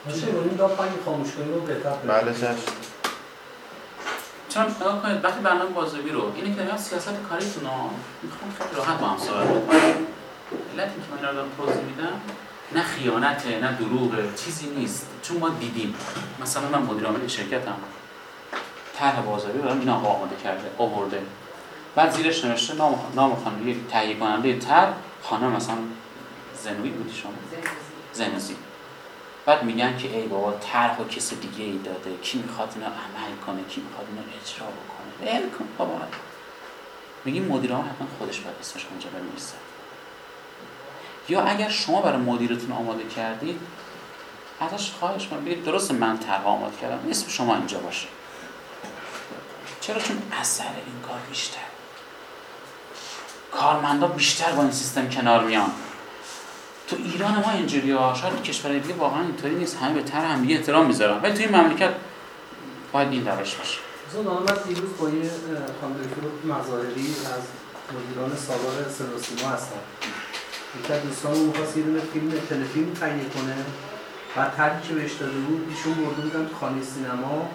میشه پایین خاموش کنیم بهتر بله چون نگاه کنید وقتی برنامه بازاریابی رو اینه که میگم سیاست کاریتون رو می‌خوام خیلی راحت با هم صحبت بکنیم علتی که من دارم توضیح میدم نه خیانته نه دروغه چیزی نیست. چون ما دیدیم. مثلا من مدیر عامل شرکتم. طرح بازاری رو این آقا آماده کرده آورده. بعد زیرش نوشته نام نام خانم تهیه کننده طرح خانم مثلا زنوی بودی شما؟ زنوزی. بعد میگن که ای بابا طرح و کس دیگه ای داده. کی می‌خواد اینو عمل کنه؟ کی می‌خواد اینو اجرا بکنه؟ ول کن بابا. میگیم مدیر عامل حتما خودش باید اسمش اونجا بنویسه. یا اگر شما برای مدیرتون آماده کردید ازش خواهش کنید بگید درست من طرح آماده کردم. اسم شما اینجا باشه. چرا؟ چون اثر این کار بیشتر. کارمندا بیشتر با این سیستم کنار میان. تو ایران ما اینجوری ها شاید کشور دیگه واقعا اینطوری نیست. همه به طرح هم دیگه احترام می‌ذارن. ولی تو این مملکت باید این روش باشه. مثلا من دیروز با یه خانم از مدیران سالار سلوسیما هستم. یکی از دوستان می‌خواست یه دونه فیلم تلفیلم تهیه کنه. بعد طرحی که بهش داده بود ایشون برده بودن تو خانه سینما.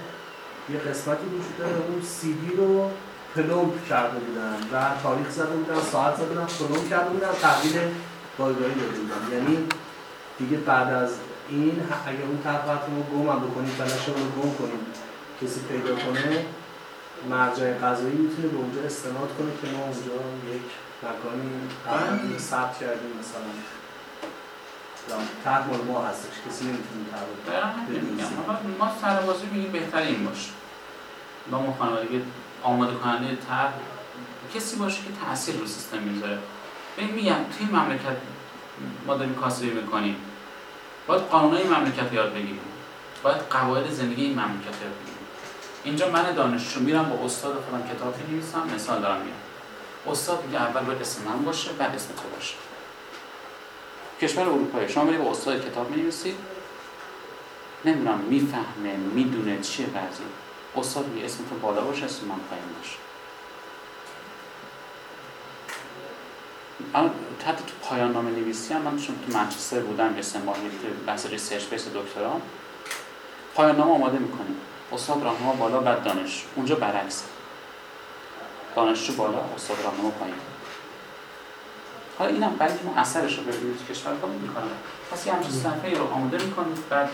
یه قسمتی وجود داره اون سی دی رو پلمپ کرده بودن. و تاریخ زده بودن ساعت زده بودن پلمپ کرده بودن تحویل بایگاهی داده بودن یعنی دیگه بعد از این اگه اون طرح رو گم هم بکنید و نشه رو گم کنید کسی پیدا کنه مرجع قضایی می‌تونه به اونجا استناد کنه که ما اونجا یک مکانی قبلی ثبت کردیم مثلا. طرح مال ما هستش کسی نمی‌تونه طرح ما سربازی میگیم بهتر این باشه. با ما خانوادگی آماده کننده طرح کسی باشه که تاثیر رو سیستم می‌ذاره. ببین میگم توی مملکت ما داریم کاسبی می‌کنیم. باید قانونای مملکت یاد بگیریم. باید قواعد زندگی این مملکت یاد بگیریم. اینجا من دانشجو میرم با استاد خودم کتاب می‌نویسم مثال دارم میگم. استاد میگه اول باید اسم من باشه بعد اسم تو باشه. کشور اروپایی. شما میری با استاد کتاب می‌نویسید نمی‌دونم می‌فهمه می‌دونه چیه وضعی استاد میگه اسم تو بالا باشه اسم من پایین باشه. حتی تو پایان نامه نویسی هم من چون تو منچستر بودم یه ماهی تو بحث research base دکترا پایان نامه آماده می‌کنیم. استاد راهنما بالا بعد دانش. اونجا برعکس دانشجو بالا استاد راهنما پایین. حالا اینم برای ما اثرش رو ببینیم تو کشور کار می‌کنم پس یه همچین صفحه رو آماده می‌کنیم بعد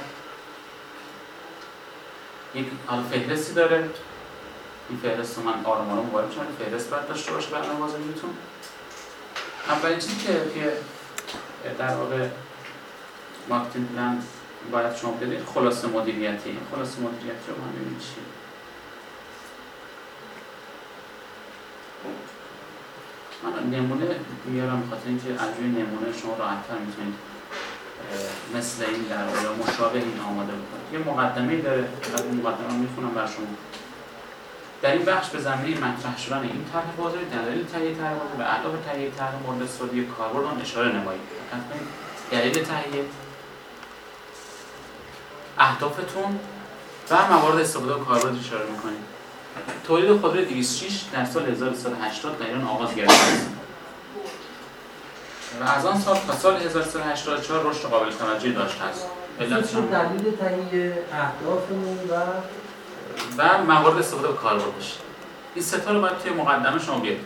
یک حالا فهرستی داره. این فهرست رو من آرام وارد میشم فهرست باید داشته باشه برنامه بازاریابیتون اولین چیزی که که در واقع marketing plan باید شما بدید خلاصه مدیریتی. خلاصه مدیریتی رو من چیه؟ من نمونه میارم بخاطر اینکه از روی نمونه شما راحت‌تر می‌تونید مثل این در یا مشابه این آماده بکنید. یه مقدمه داره از اون مقدمه می‌خونم بر شما. در این بخش به زمینه مطرح شدن این طرح بازاری دلایل تهیه طرح بازاری و علاوه تهیه طرح مورد استفاده کاربرد آن اشاره نمایید. دلیل تهیه. اهدافتون و موارد استفاده کاربرد اشاره می‌کنید تولید خودرو 206 در سال 1380 در ایران آغاز گردیده است. و از آن سال تا سال 1384 رشد قابل توجهی داشته است. دلیل تهیه اهدافمون و و موارد استفاده به کاربرد باشه. این سه تا رو باید توی مقدمه شما بیارید.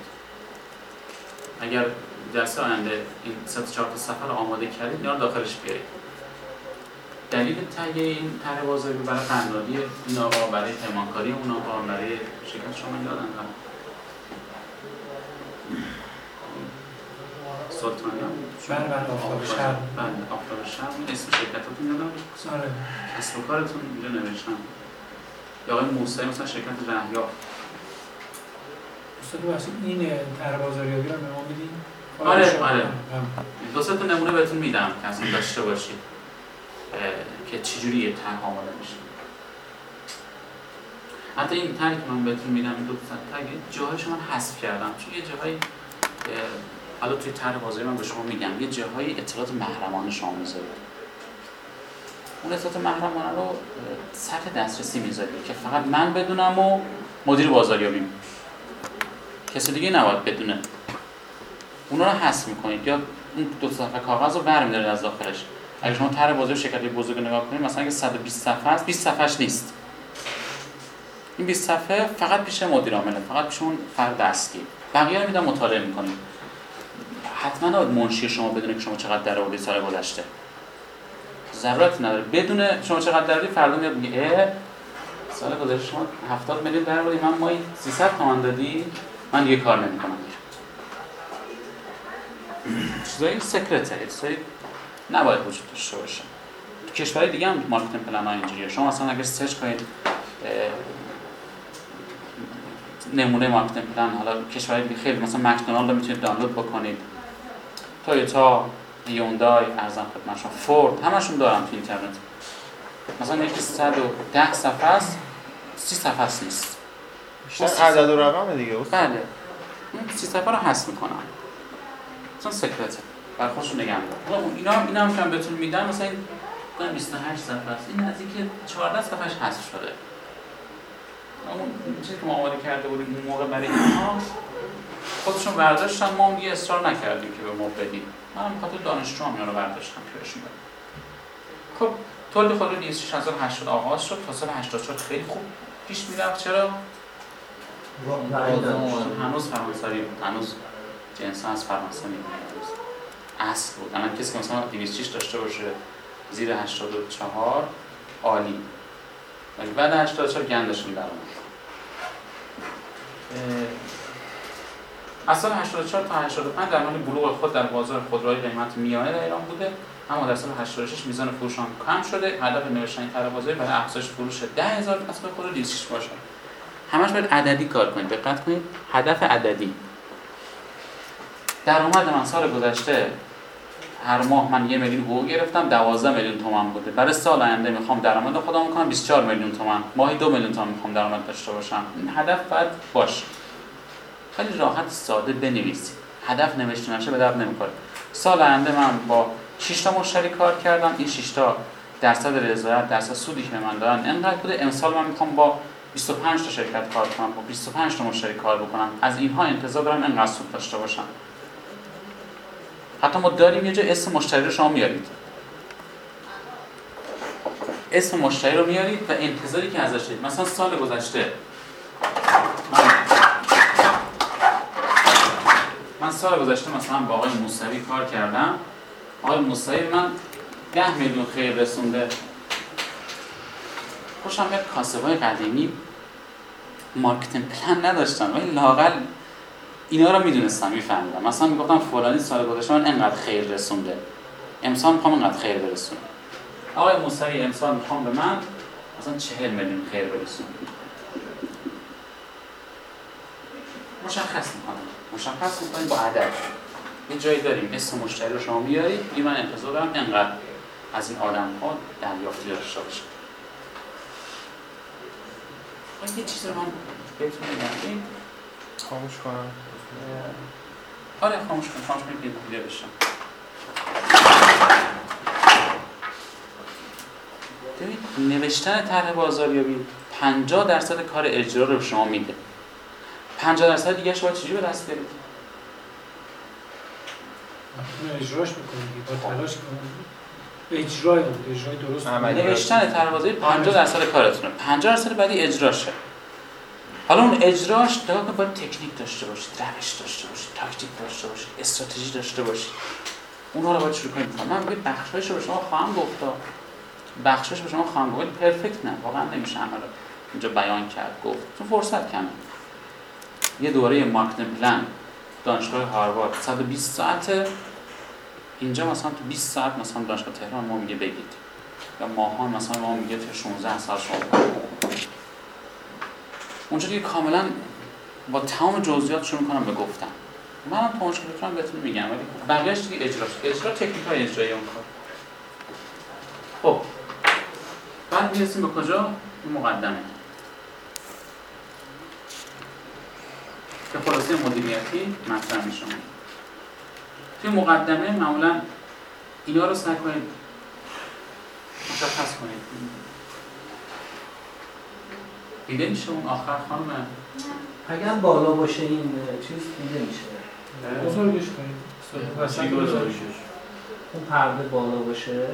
اگر جلسه آینده این سه چهار تا رو آماده کردید اینا داخلش بیارید. دلیل تهیه این طرح بازاری برای قراردادی این آقا برای پیمانکاری اون آقا برای شرکت شما یادم رفت سلطانیان بله بله آفتاب شهر بله آفتاب شهر این اسم شرکتاتون یادم. آره. کسب و کارتون اینجا نوشتم. یا آقای موسی مثلا شرکت رهیا استاد این طرح بازاریابی رو به ما میدین؟ آره، آره. دو سه تا نمونه بهتون میدم که اصلا داشته باشید. که چجوری یه طرح آماده میشه. حتی این طرحی که من بهتون میدم این دو تا طرح جاهایش من حذف کردم. چون یه جاهایی اه، حالا توی طرح بازاری من به شما میگم یه جاهایی اطلاعات محرمانه شما می‌ذارید. اون اطلاعات محرمانه رو سطح دسترسی می‌ذارید که فقط من بدونم و مدیر بازاریابی. کسی دیگه نباید بدونه. اونا رو حذف می‌کنید یا اون دو صفحه کاغذ رو برمی‌دارید از داخلش. اگه شما طرح بازار شرکت بزرگ رو نگاه کنید مثلا اگه 120 صفحه است 20 صفحهش نیست. این 20 صفحه فقط پیش مدیر عامله فقط پیش اون فرد اصلی. بقیه رو میدم مطالعه می‌کنید. حتما منشی شما بدونه که شما چقدر درآمدی سال گذشته. ضرورت نداره. بدون شما چقدر درآمدی فردا میاد میگه اه، سال گذشته شما 70 میلیون درآمدی من ماهی 300 تومن دادی؟ من دیگه کار نمی‌کنم. چیزایی secret ه چیزایی نباید وجود داشته باشه. کشورهای دیگه هم marketing plan ها اینجوریه. شما اصلا اگر search کنید نمونه marketing plan حالا کشورهای دیگه خیلی مثلا مکدونالد رو می‌تونید دانلود بکنید. تویوتا هیوندای عرضم خدمت شما فورد همشون دارم تو اینترنت. مثلا یکی 110 صفحه است 30 صفحه است نیست. بیشتر عدد و رقم دیگه. بله. این سی صفحه رو حذف می‌کنم چون سکرته برای خودشون نگه می‌دارن. حالا اینا اینا هم که بهتون میدم مثلا این کنم 28 صفحه است. این نزدیک 14 صفحهش حذف شده. اون چیزی که ما آماده کرده بودیم اون موقع برای اینها خودشون برداشتن ما دیگه اصرار نکردیم که به ما بدیم من هم خاطر دانشجو هم رو برداشتم که بهشون بدم. خب تولید خودرو 2680 آغاز شد تا سال 84 خیلی خوب پیش می‌رفت. چرا؟ هنوز فرانسوی بود هنوز جنس از فرانسه هنوز. اصل بود. الان کسی که مثلا 206 داشته باشه زیر 84 عالی. ولی بعد 84 گندشون در اومد از سال 84 تا 85 در مورد بلوغ خود در بازار خودروهای قیمت میانه در ایران بوده اما در سال 86 میزان فروش آن کم شده. هدف نوشتن بازاری برای افزایش فروش 10000 اسب خودرو 206 باشد همش باید عددی کار کنید دقت کنید. هدف عددی. درآمد من سال گذشته هر ماه من یه میلیون حقوق گرفتم 12 میلیون تومان بوده. برای سال آینده می‌خوام درآمد خودم کنم 24 میلیون تومان. ماهی دو میلیون تومان می‌خوام درآمد داشته باشم. این هدف باید باشه. خیلی راحت ساده بنویسید هدف نوشته نشه به درد نمی‌خوره. سال آینده من با 6 تا مشتری کار کردم. این 6 تا درصد رضایت درصد سودی که من دارن انقدر بوده. امسال من می‌خوام با 25 تا شرکت کار کنم با 25 تا مشتری کار بکنم. از اینها انتظار دارم انقدر سود داشته باشم. حتی ما داریم یه جا اسم مشتری رو شما میارید. اسم مشتری رو میارید و انتظاری که ازش دارید. مثلا سال گذشته. من, سال گذشته مثلا با آقای موسوی کار کردم. آقای موسوی من 10 میلیون خیر رسونده. خوشم میاد کاسبای قدیمی marketing plan نداشتن ولی لاقل اینا رو می‌دونستم میفهمیدم. مثلا می‌گفتم فلانی سال گذشته من انقدر خیر رسونده. امسال می‌خوام انقدر خیر برسونم. آقای موسوی امسال می‌خوام به من مثلا چهل میلیون خیر برسونم. مشخص می‌کنم. مشخص می‌کنیم با عدد. یه جایی داریم اسم مشتری رو شما میارید این من انتظار دارم انقدر از این آدم ها دریافتی داشته باشه یه چیز رو من بهتون میگم خاموش کنم. آره خاموش کن خاموش کن که دیده بشم نوشتن طرح بازاریابی 50 درصد کار اجرا رو به شما میده. 50 درصد دیگه باید چجوری به دست بیارید؟ اجراش می‌کنیم با تلاش اجرای اون اجرای درست. نوشتن بازاریابی 50 درصد کارتونه. 50 درصد بعدی اجراشه. حالا اون اجراش نگاه کن باید تکنیک داشته باشید روش داشته باشید تاکتیک داشته باشید استراتژی داشته باشید. اونها رو باید شروع کنید من بگید بخشایش رو به شما خواهم گفت. بخشش به شما خواهم گفت. perfect نه واقعا نمیشه همه رو اینجا بیان کرد گفت. چون فرصت کمه. یه دوره marketing plan دانشگاه هاروارد. 120 ساعته اینجا مثلا تو 20 ساعت مثلا دانشگاه تهران ما میگه بگید. یا ماهان مثلا ما میگه تا 16 ساعت شما. اونجا دیگه کاملا با تمام جزئیات شروع کنم به گفتن. منم تا اونجا بتونم بهتون میگم ولی بقیه‌اش دیگه اجراش اجرا تکنیک های اجرایی اون کار. خب. بعد می‌رسیم به کجا؟ مقدمه. که خلاصه مدیریتی مطرح میشه. توی مقدمه معمولا اینا رو سعی کنید مشخص کنید. دیده میشه اون آخر خانم؟ اگر بالا باشه این چیز دیده میشه. بزرگش کنیم وسط بزرگش اون پرده بالا باشه.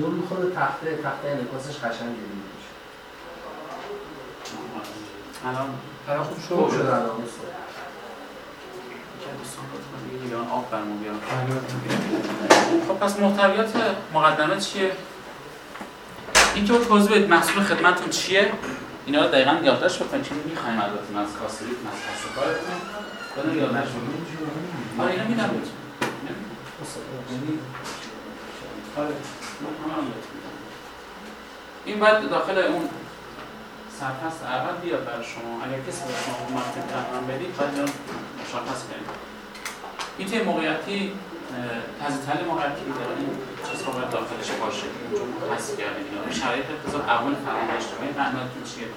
نور می‌خوره تخته تخته انعکاسش قشنگ دیده میشه. الان الان خوب خوب شد شد الان. ایران آب خب پس محتویات مقدمه چیه؟ این که توضیح بدید محصول خدمتتون چیه؟ اینا رو دقیقا یادداشت بکنید چون می‌خوایم ازتون از کاسریتون از کسب کارتون بدون یادداشت بکنید آره اینا میدم بهتون یعنی آره من همه. این باید داخل اون سرپست اول بیاد برای شما. اگر کسی به شما مارکت تقریبا بدید باید اینو مشخص کنید. این توی موقعیتی تحصیل تحلیل موقعیتی داره این چیز رو باید داخلش باشه چون حذف کردیم اینا شرایط اقتصاد اول فرهنگ اجتماعی معناتون چیه؟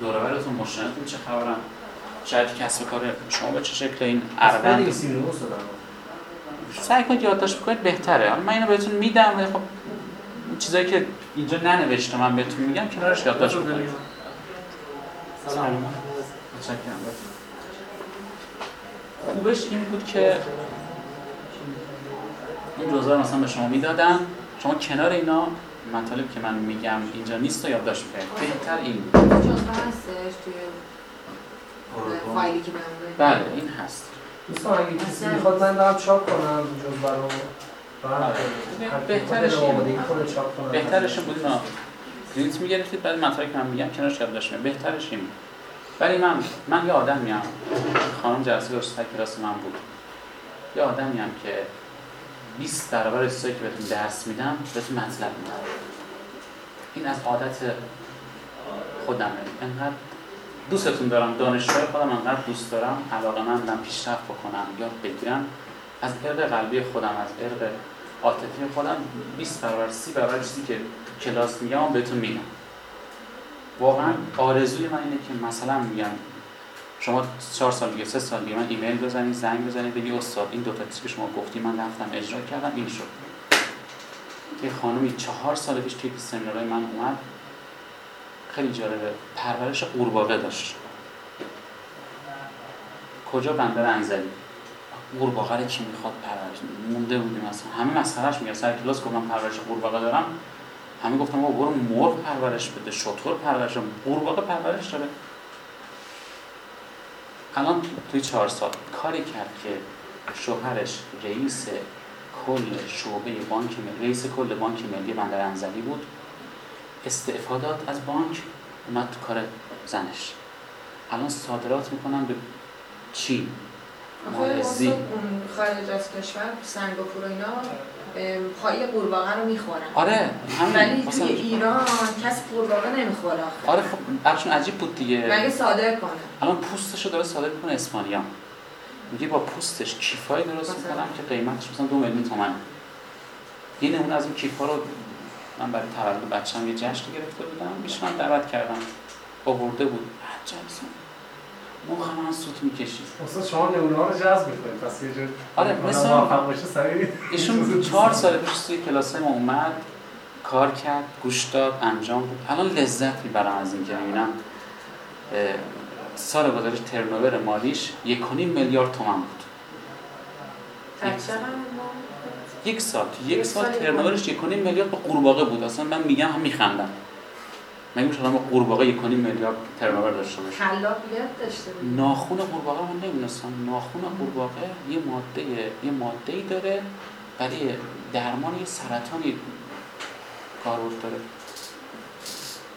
دورورتون مشتریتون چه خبرن؟ شاید کسب کار شما به چه شکل این دارم. سعی کنید یادداشت بکنید بهتره. من اینو بهتون میدم ولی خب این چیزایی که اینجا ننوشته من بهتون میگم کنارش یادداشت بکنید سلام. خوبش این بود که این رو مثلا به شما می‌دادم. شما کنار اینا مطالب که من میگم اینجا نیست و یادداشت بکنید بهتر این توی فایلی که بهم بله این هست. دوستان اگه کسی می‌خواد من دارم چاپ کنم جز برام. بهترش بهترش بود؟ نه پرینت می‌گرفتید بعد مطالبی که من میگم کنارش یادداشت میگم بهترش این. ولی من من یه آدمیم خانم جلسه گذاشت کلاس من بود. یه آدمیم که 20 برابر چیزایی که بهتون درس میدم بهتون مطلب میدم. این از عادت خودمه. انقدر دوستتون دارم دانشجوی خودم انقدر دوست دارم علاقه مندم پیشرفت بکنم یاد بگیرم از عرق قلبی خودم از عرق عاطفی خودم 20 برابر 30 برابر چیزی که کلاس میگم بهتون میگم. واقعا آرزوی من اینه که مثلا میگم شما چهار سال دیگه سه سال دیگه من ایمیل بزنید زنگ بزنید بگی استاد این دو تا چیزی که شما گفتی من رفتم اجرا کردم این شد. یه خانومی چهار سال پیش توی سمینارهای من اومد خیلی جالبه پرورش قورباغه داشت. کجا بندر انزلی؟ قورباغه رو کی می‌خواد پرورش مونده بودیم اصلا. همه مسخرهش میگن سر کلاس گفتم پرورش قورباغه دارم. همه گفتم بابا برو مرغ پرورش بده شطور پرورش بده قورباغه پرورش داره الان توی چهار سال کاری کرد که شوهرش رئیس کل شعبه بانک ملی رئیس کل بانک ملی بندر انزلی بود. استعفا داد از بانک اومد تو کار زنش. الان صادرات می‌کنن به چین مالزی اون خارج از کشور سنگاپور اینا پای قورباغه رو می‌خورن. آره ولی توی ایران کسی قورباغه نمی‌خوره. آره خب براشون عجیب بود دیگه. مگه صادر کنه؟ الان پوستش رو داره صادر می‌کنه اسپانیا. میگه با پوستش کیفایی درست؟ می‌کنم که قیمتش مثلا دو میلیون تومن. یه نمونه از اون کیفا رو من برای تولد بچه‌م یه جشن گرفته بودم. میشه من دعوت کردم. آورده بود. عجب مخ من سوت می‌کشید استاد شما نمونه ها رو جذب می‌کنید پس یه جور آره، آدم مثل- موفق باشه سریع. ایشون چهار سال پیش توی کلاس ما اومد کار کرد گوش داد انجام بود. الان لذت می‌برم از اینکه می‌بینم سال گذشته ترنوور مالیش یک میلیارد تومن بود. یک سال یک سال ترنوورش یک میلیارد به قورباغه بود. اصلا من میگم هم میخندم. مگه میشه آدم قورباغه یک میلیارد ترنوور داشته باشه خلاق داشته بود ناخون قورباغه رو نمی‌دونستم. ناخون قورباغه یه ماده یه ماده ای داره برای درمان یه سرطانی کاربرد داره.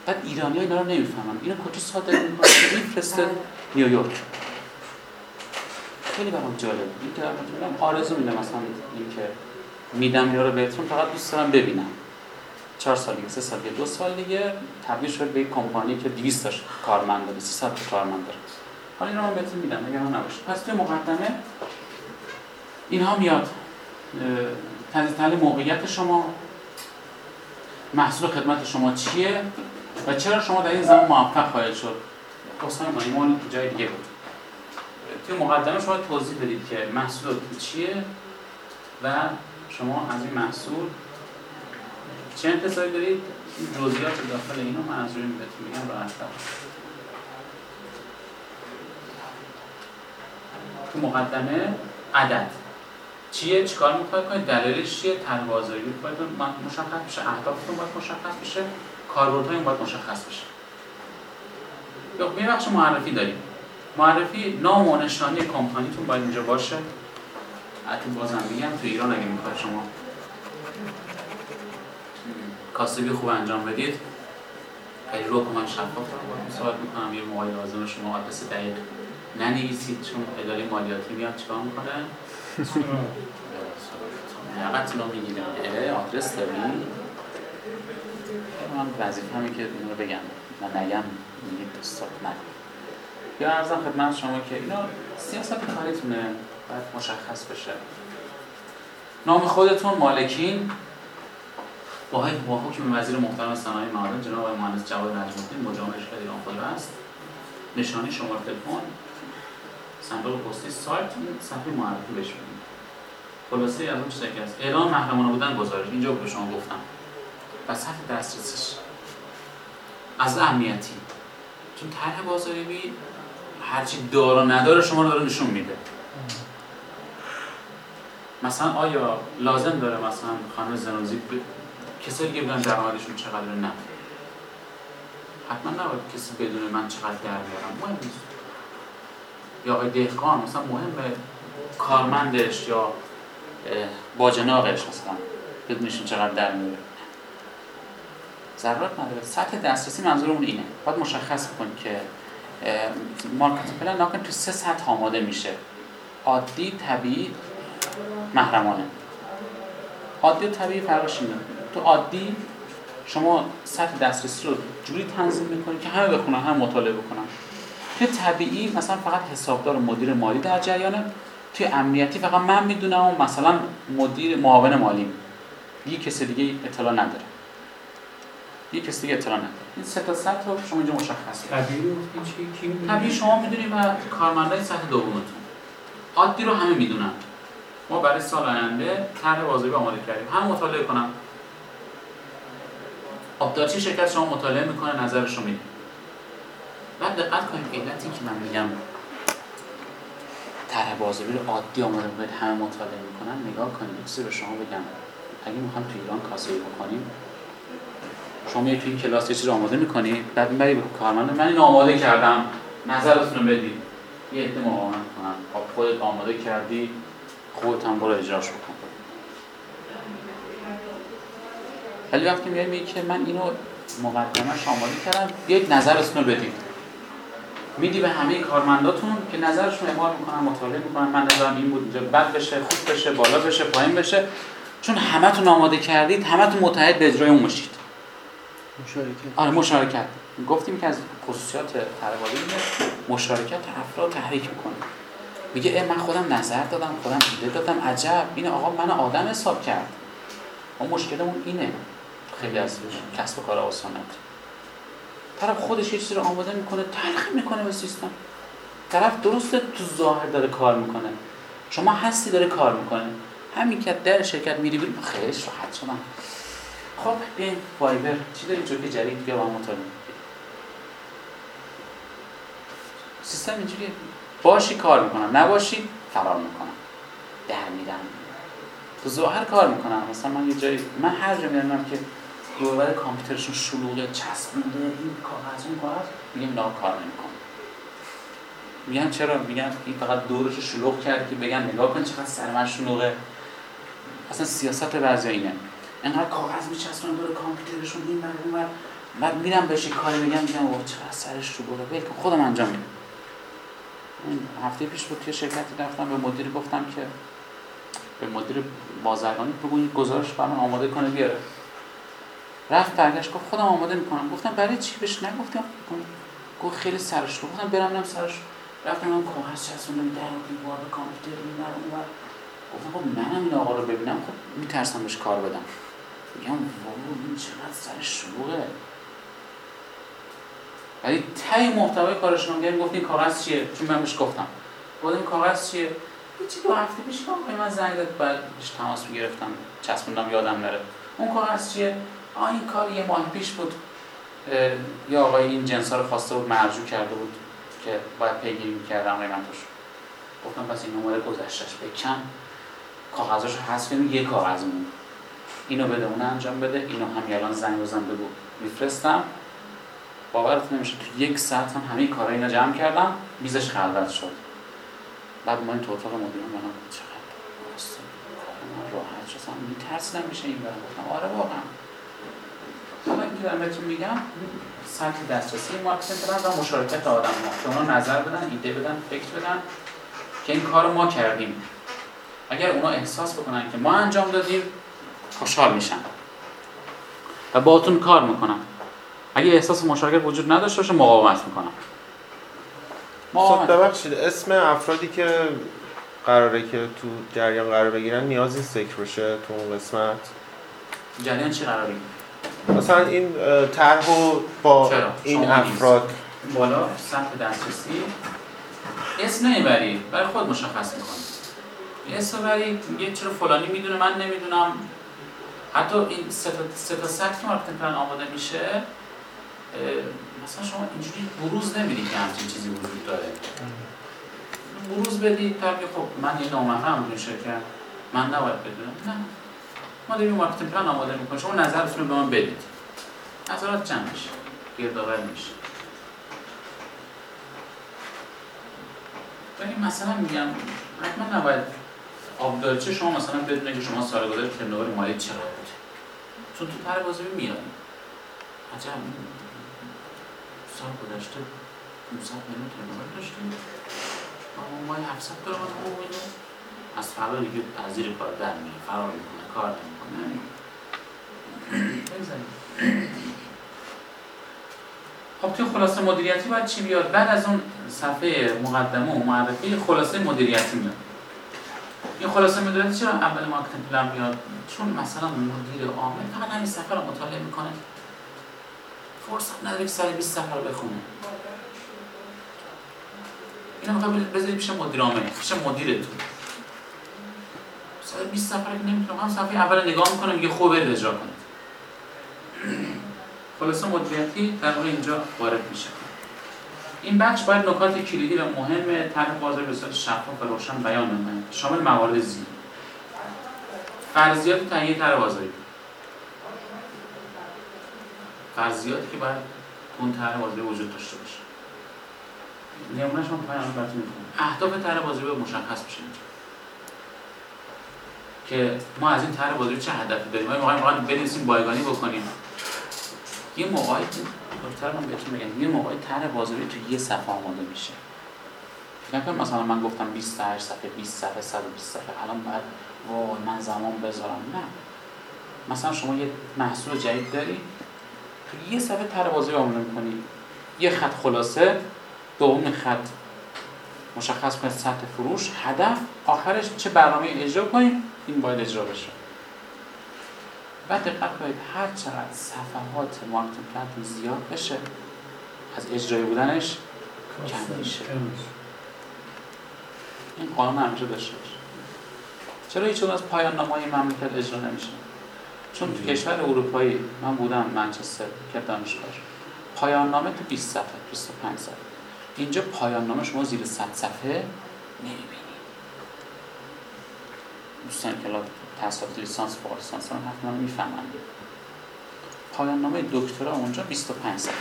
بعد ایرانی ها اینا رو نمی‌فهمن. اینو کجا صادر می‌کنن؟ میفرسته؟ نیویورک. خیلی برام جالب. این که آرزو میدم مثلا این که میدم اینا رو بهتون فقط دوست دارم ببینم. چهار سال دیگه سه سال دیگه دو سال دیگه تبدیل شد به یک کمپانی که 200 تا کارمند داره 300 تا کارمند داره حالا اینا من بهتون میدم اگر نباشه. پس توی مقدمه اینها میاد تحلیل موقعیت شما محصول خدمت شما چیه و چرا شما در این زمان موفق خواهید شد؟ اصلا ما ایمان جای دیگه بود. توی مقدمه شما توضیح بدید که محصول چیه و شما از این محصول چه انتظاری دارید؟ جزئیات داخل اینو من روی بهتون میگم راحت‌تر تو مقدمه عدد. چیه؟ چیکار می‌خواید کنید دلیلش چیه؟ بازاریابی باید مشخص بشه. اهدافتون باید مشخص بشه. کاربردهای باید مشخص بشه. یا یه بخش معرفی داریم. معرفی نام و نشانی کمپانیتون باید اینجا باشه. حتی بازم میگم تو ایران اگه می‌خواید شما کاسبی خوب انجام بدید. خیلی رو من شفاف رو صحبت می‌کنم یه موقعی لازم شما آدرس دقیق ننویسید چون اداره مالیاتی میاد چیکار می‌کنه؟ حقت رو می‌گیرم آدرس داری؟ من وظیفه همه که اینو بگم. و نگم میگید استاد نکن یا ارزم خدمت شما که اینا سیاست کاریتونه. باید مشخص بشه. نام خودتون مالکین. با حکم وزیر محترم صنایع معادن جناب آقای مهندس جواد نجم‌الدین مجامع ارشاد ایران خودروست نشانی شماره تلفن صندوق پستی سایت صفحه معرفی بهش خلاصه از اون چیزی که اعلام محرمانه بودن گزارش. اینجا به شما گفتم. و سطح دسترسیش از اهمیتی. چون طرح بازاریابی هرچی داره نداره شما رو داره نشون میده. مثلا آیا لازم داره مثلا خانم زنوزی. کسایی که بگن درآمدشون چقدر نه. حتما نباید کسی بدون من چقدر در میارم مهم نیست. یا آقای دهقان مثلا مهمه کارمندش یا باجناقش مثلا بدونشون چقدر در میاره ضرورت نداره. سطح دسترسی منظورمون اینه. باید مشخص کنید که مارکت پلن ناکن تو سه سطح آماده میشه. عادی طبیعی محرمانه. عادی و طبیعی فرقش اینه. تو عادی شما سطح دسترسی رو جوری تنظیم می‌کنید که همه بخونن هم مطالعه بکنن. تو طبیعی مثلا فقط حسابدار و مدیر مالی در جریانه. توی امنیتی فقط من می‌دونم و مثلا مدیر معاون مالی. یه کسی دیگه اطلاع نداره. یه کسی دیگه اطلاع نداره. این سه تا سطح رو شما اینجا مشخص طبیعی؟ طبیعی شما می‌دونید و کارمندای سطح دومتون. عادی رو همه می‌دونن. ما برای سال آینده طرح واضحی آماده کردیم. هم مطالعه کنم آبدارچی شرکت شما مطالعه می‌کنه نظرش رو میده. بعد دقت کنید علتی که من میگم طرح بازاری رو عادی آماده کنید همه مطالعه می‌کنن نگاه کنید یه به شما بگم. اگه می‌خوام تو ایران کاسبی بکنیم شما میای توی این کلاس یه چیزی آماده می‌کنی؟ بعد می‌بری به کارمند من اینو آماده کردم. نظرتون رو بدید. یه عده مقاومت کنن خودت آماده کردی خودت هم برو اجراش بکن. ولی وقتی میگی که من اینو مقدمش آماده کردم یک نظرتون رو بدید میدی به همه کارمنداتون که نظرشون اعمال می‌کنن مطالعه می‌کنن. من نظرم این بود اینجا بد بشه خوب بشه بالا بشه پایین بشه. چون همتون آماده کردید همتون متحد به اجرای اون میشید مشارکت. آره مشارکت. گفتیم که از خصوصیات اینه مشارکت افراد تحریک می‌کنه. میگه اه من خودم نظر دادم خودم ایده دادم عجب. این آقا من آدم حساب کرد. ما مشکلمون اینه. خیلی از کسب و کار آسانت طرف خودش یه چیزی رو آماده می‌کنه تلقی می‌کنه به سیستم. طرف درسته تو ظاهر داره کار می‌کنه. شما هستی داره کار می‌کنه. همین که در شرکت میری بیرون خیلی راحت شدم خب بیاین فایبر. چی داریم جوک جدید. بیا با هم مطالعه سیستم اینجوریه. باشی کار می‌کنم. نباشی فرار می‌کنم. در میرم تو ظاهر کار می‌کنم. مثلا من یه جایی من هر جا میرم که دوربر کامپیوترشون شلوغه چسبونده این کاغذ اون کاغذ. میگم اینا کار نمی‌کنم. میگن چرا؟ میگن این فقط دورش شلوغ کرد که بگن نگاه کن چقدر سر من شلوغه. اصلا سیاست بعضی اینه. انقدر کاغذ میچسبن دور کامپیوترشون این بر اون بر بعد میرم بهش کاری میگم میگم اوه چقدر سرش رو بره ول کن خودم انجام میدم. هفته پیش بود توی شرکتی رفتم به مدیر گفتم که به مدیر بازرگانی بگو این گزارش برام آماده کنه بیاره. رفت برگشت گفت خودم آماده می‌کنم. گفتم برای چی؟ بهش نگفتم. گفت خیلی سرش رو. گفتم برم برم سرش. رفتم من کاغذ چسبوندم در دیوار به کامپیوتر این بر اون بر گفتم خب منم این آقا رو ببینم. خب میترسم بهش کار بدم. میگم واو این چقدر سرش شلوغه. ولی تای محتوای کارشون رو گفت این کاغذ چیه؟ چون من بهش گفتم. گفتم این کاغذ چیه؟ هیچی دو هفته پیش من زنگ داد بعد بهش تماس می‌گرفتم. چسبوندم یادم نره. اون کاغذ چیه؟ این کار یه ماه پیش بود. یه آقای این جنس ها رو خواسته بود مرجوع کرده بود که باید پیگیری می‌کردم قیمتش گفتم پس این نمره گذشتش بکن. کاغذاش رو حذف یه کاغذ مون. اینو بده اون انجام بده. اینو هم الان زنگ بزن بگو. میفرستم. باورت نمیشه تو یک ساعت هم همه کارا اینا جمع کردم. میزش خلوت شد. بعد ما این تو اتاق مدیرم منم چقدر راحت شد. اصلا میترسیدم میشه این برم گفتم آره واقعا. حالا این که دارم بهتون میگم سطح دسترسی marketing plan و مشارکت آدم ها. که اونا نظر بدن ایده بدن فکر بدن که این کار ما کردیم. اگر اونا احساس بکنن که ما انجام دادیم خوشحال میشن. و باهاتون کار می‌کنن اگه احساس مشارکت وجود نداشته باشه مقاومت می‌کنن خب مقاومت ببخشید. اسم افرادی که قراره که تو جریان قرار بگیرن نیازی ذکر بشه تو اون قسمت؟ جریان چی قراری مثلا این طرح با؟ این افراد. بالا سطح دسترسی. اسم نمی‌بری برای خود مشخص می‌کنی. اسم بری میگه چرا فلانی می‌دونه من نمی‌دونم. حتی این سه تا سه تا سطح که پلن آماده میشه مثلا شما اینجوری بروز نمیدی که همچین چیزی وجود داره. بروز بدی تا که خب من یه نامفهم بودیم شرکت من نباید بدونم. نه. ما داریم marketing plan آماده می‌کنیم شما نظرتون رو به من بدید. نظرات جمع میشه. گردآور میشه. ولی مثلا میگم حتما نباید آبدارچه شما مثلا بدونه که شما سال گذشته ترنوور مالی چقدر بوده. چون تو بازی میاد. عجب. سال گذشته 500 میلیون ترنوور داشتیم. اما ماهی 700 درآمد حقوق اینو از فردا دیگه از زیر کار در میره فرار می‌کنه. کار نمی‌کنه. خب توی خلاصه مدیریتی باید چی بیاد؟ بعد از اون صفحه مقدمه و معرفی خلاصه مدیریتی میاد. این خلاصه می‌دونید چرا اول marketing plan میاد؟ چون مثلا مدیر عامل فقط همین صفحه رو مطالعه می‌کنه. فرصت نداره که سر 20 صفحه رو بخونه. اینو می‌خوای بذاری پیش مدیر عامل پیش مدیرتون. سر 20 صفحه رو نمی‌تونم هم صفحه اول نگاه می‌کنه میگه خوب برید اجرا کنید. *clears throat* خلاصه مدیریتی در اینجا وارد میشه. این بخش باید نکات کلیدی و مهم طرح بازار به صورت شفاف و روشن بیان نماید شامل موارد زیر فرضیات تهیه طرح بازاری. فرضیاتی که باید اون طرح بازاری وجود داشته باشه. نمونهش من پایان براتون می‌خونم اهداف طرح بازاری مشخص اینجا. که ما از این طرح بازاری چه هدفی داریم؟ ما واقعا بنویسیم بایگانی بکنیم. یه موقعی دکتر من بهتون میگم یه موقعی طرح بازاری تو یه صفحه آماده میشه. نکن مثلا من گفتم 28 صفحه 20 صفحه 120 صفحه. الان باید وای من زمان بذارم. نه. مثلا شما یه محصول جدید داری تو یه صفحه طرح بازاری آماده می‌کنی. یه خط خلاصه دوم خط مشخص کنید سطح فروش هدف آخرش چه برنامه اجرا کنیم. این باید اجرا بشه. و دقت کنید هر چقدر صفحات marketing plan تون زیاد بشه از اجرایی بودنش کم میشه. این قانون همیشه داشته باشه. چرا هیچ از پایان نامه مملکت اجرا نمیشه؟ چون تو کشور اروپایی من بودم منچستر که دانشگاه. پایان نامه تو 20 صفحه 25 صفحه. اینجا پایان نامه شما زیر 100 صفحه نمی‌بینید دوستان که تحصیلات لیسانس فوق لیسانس هم حتما می‌فهمند پایان نامه دکترا اونجا 25 صفحه.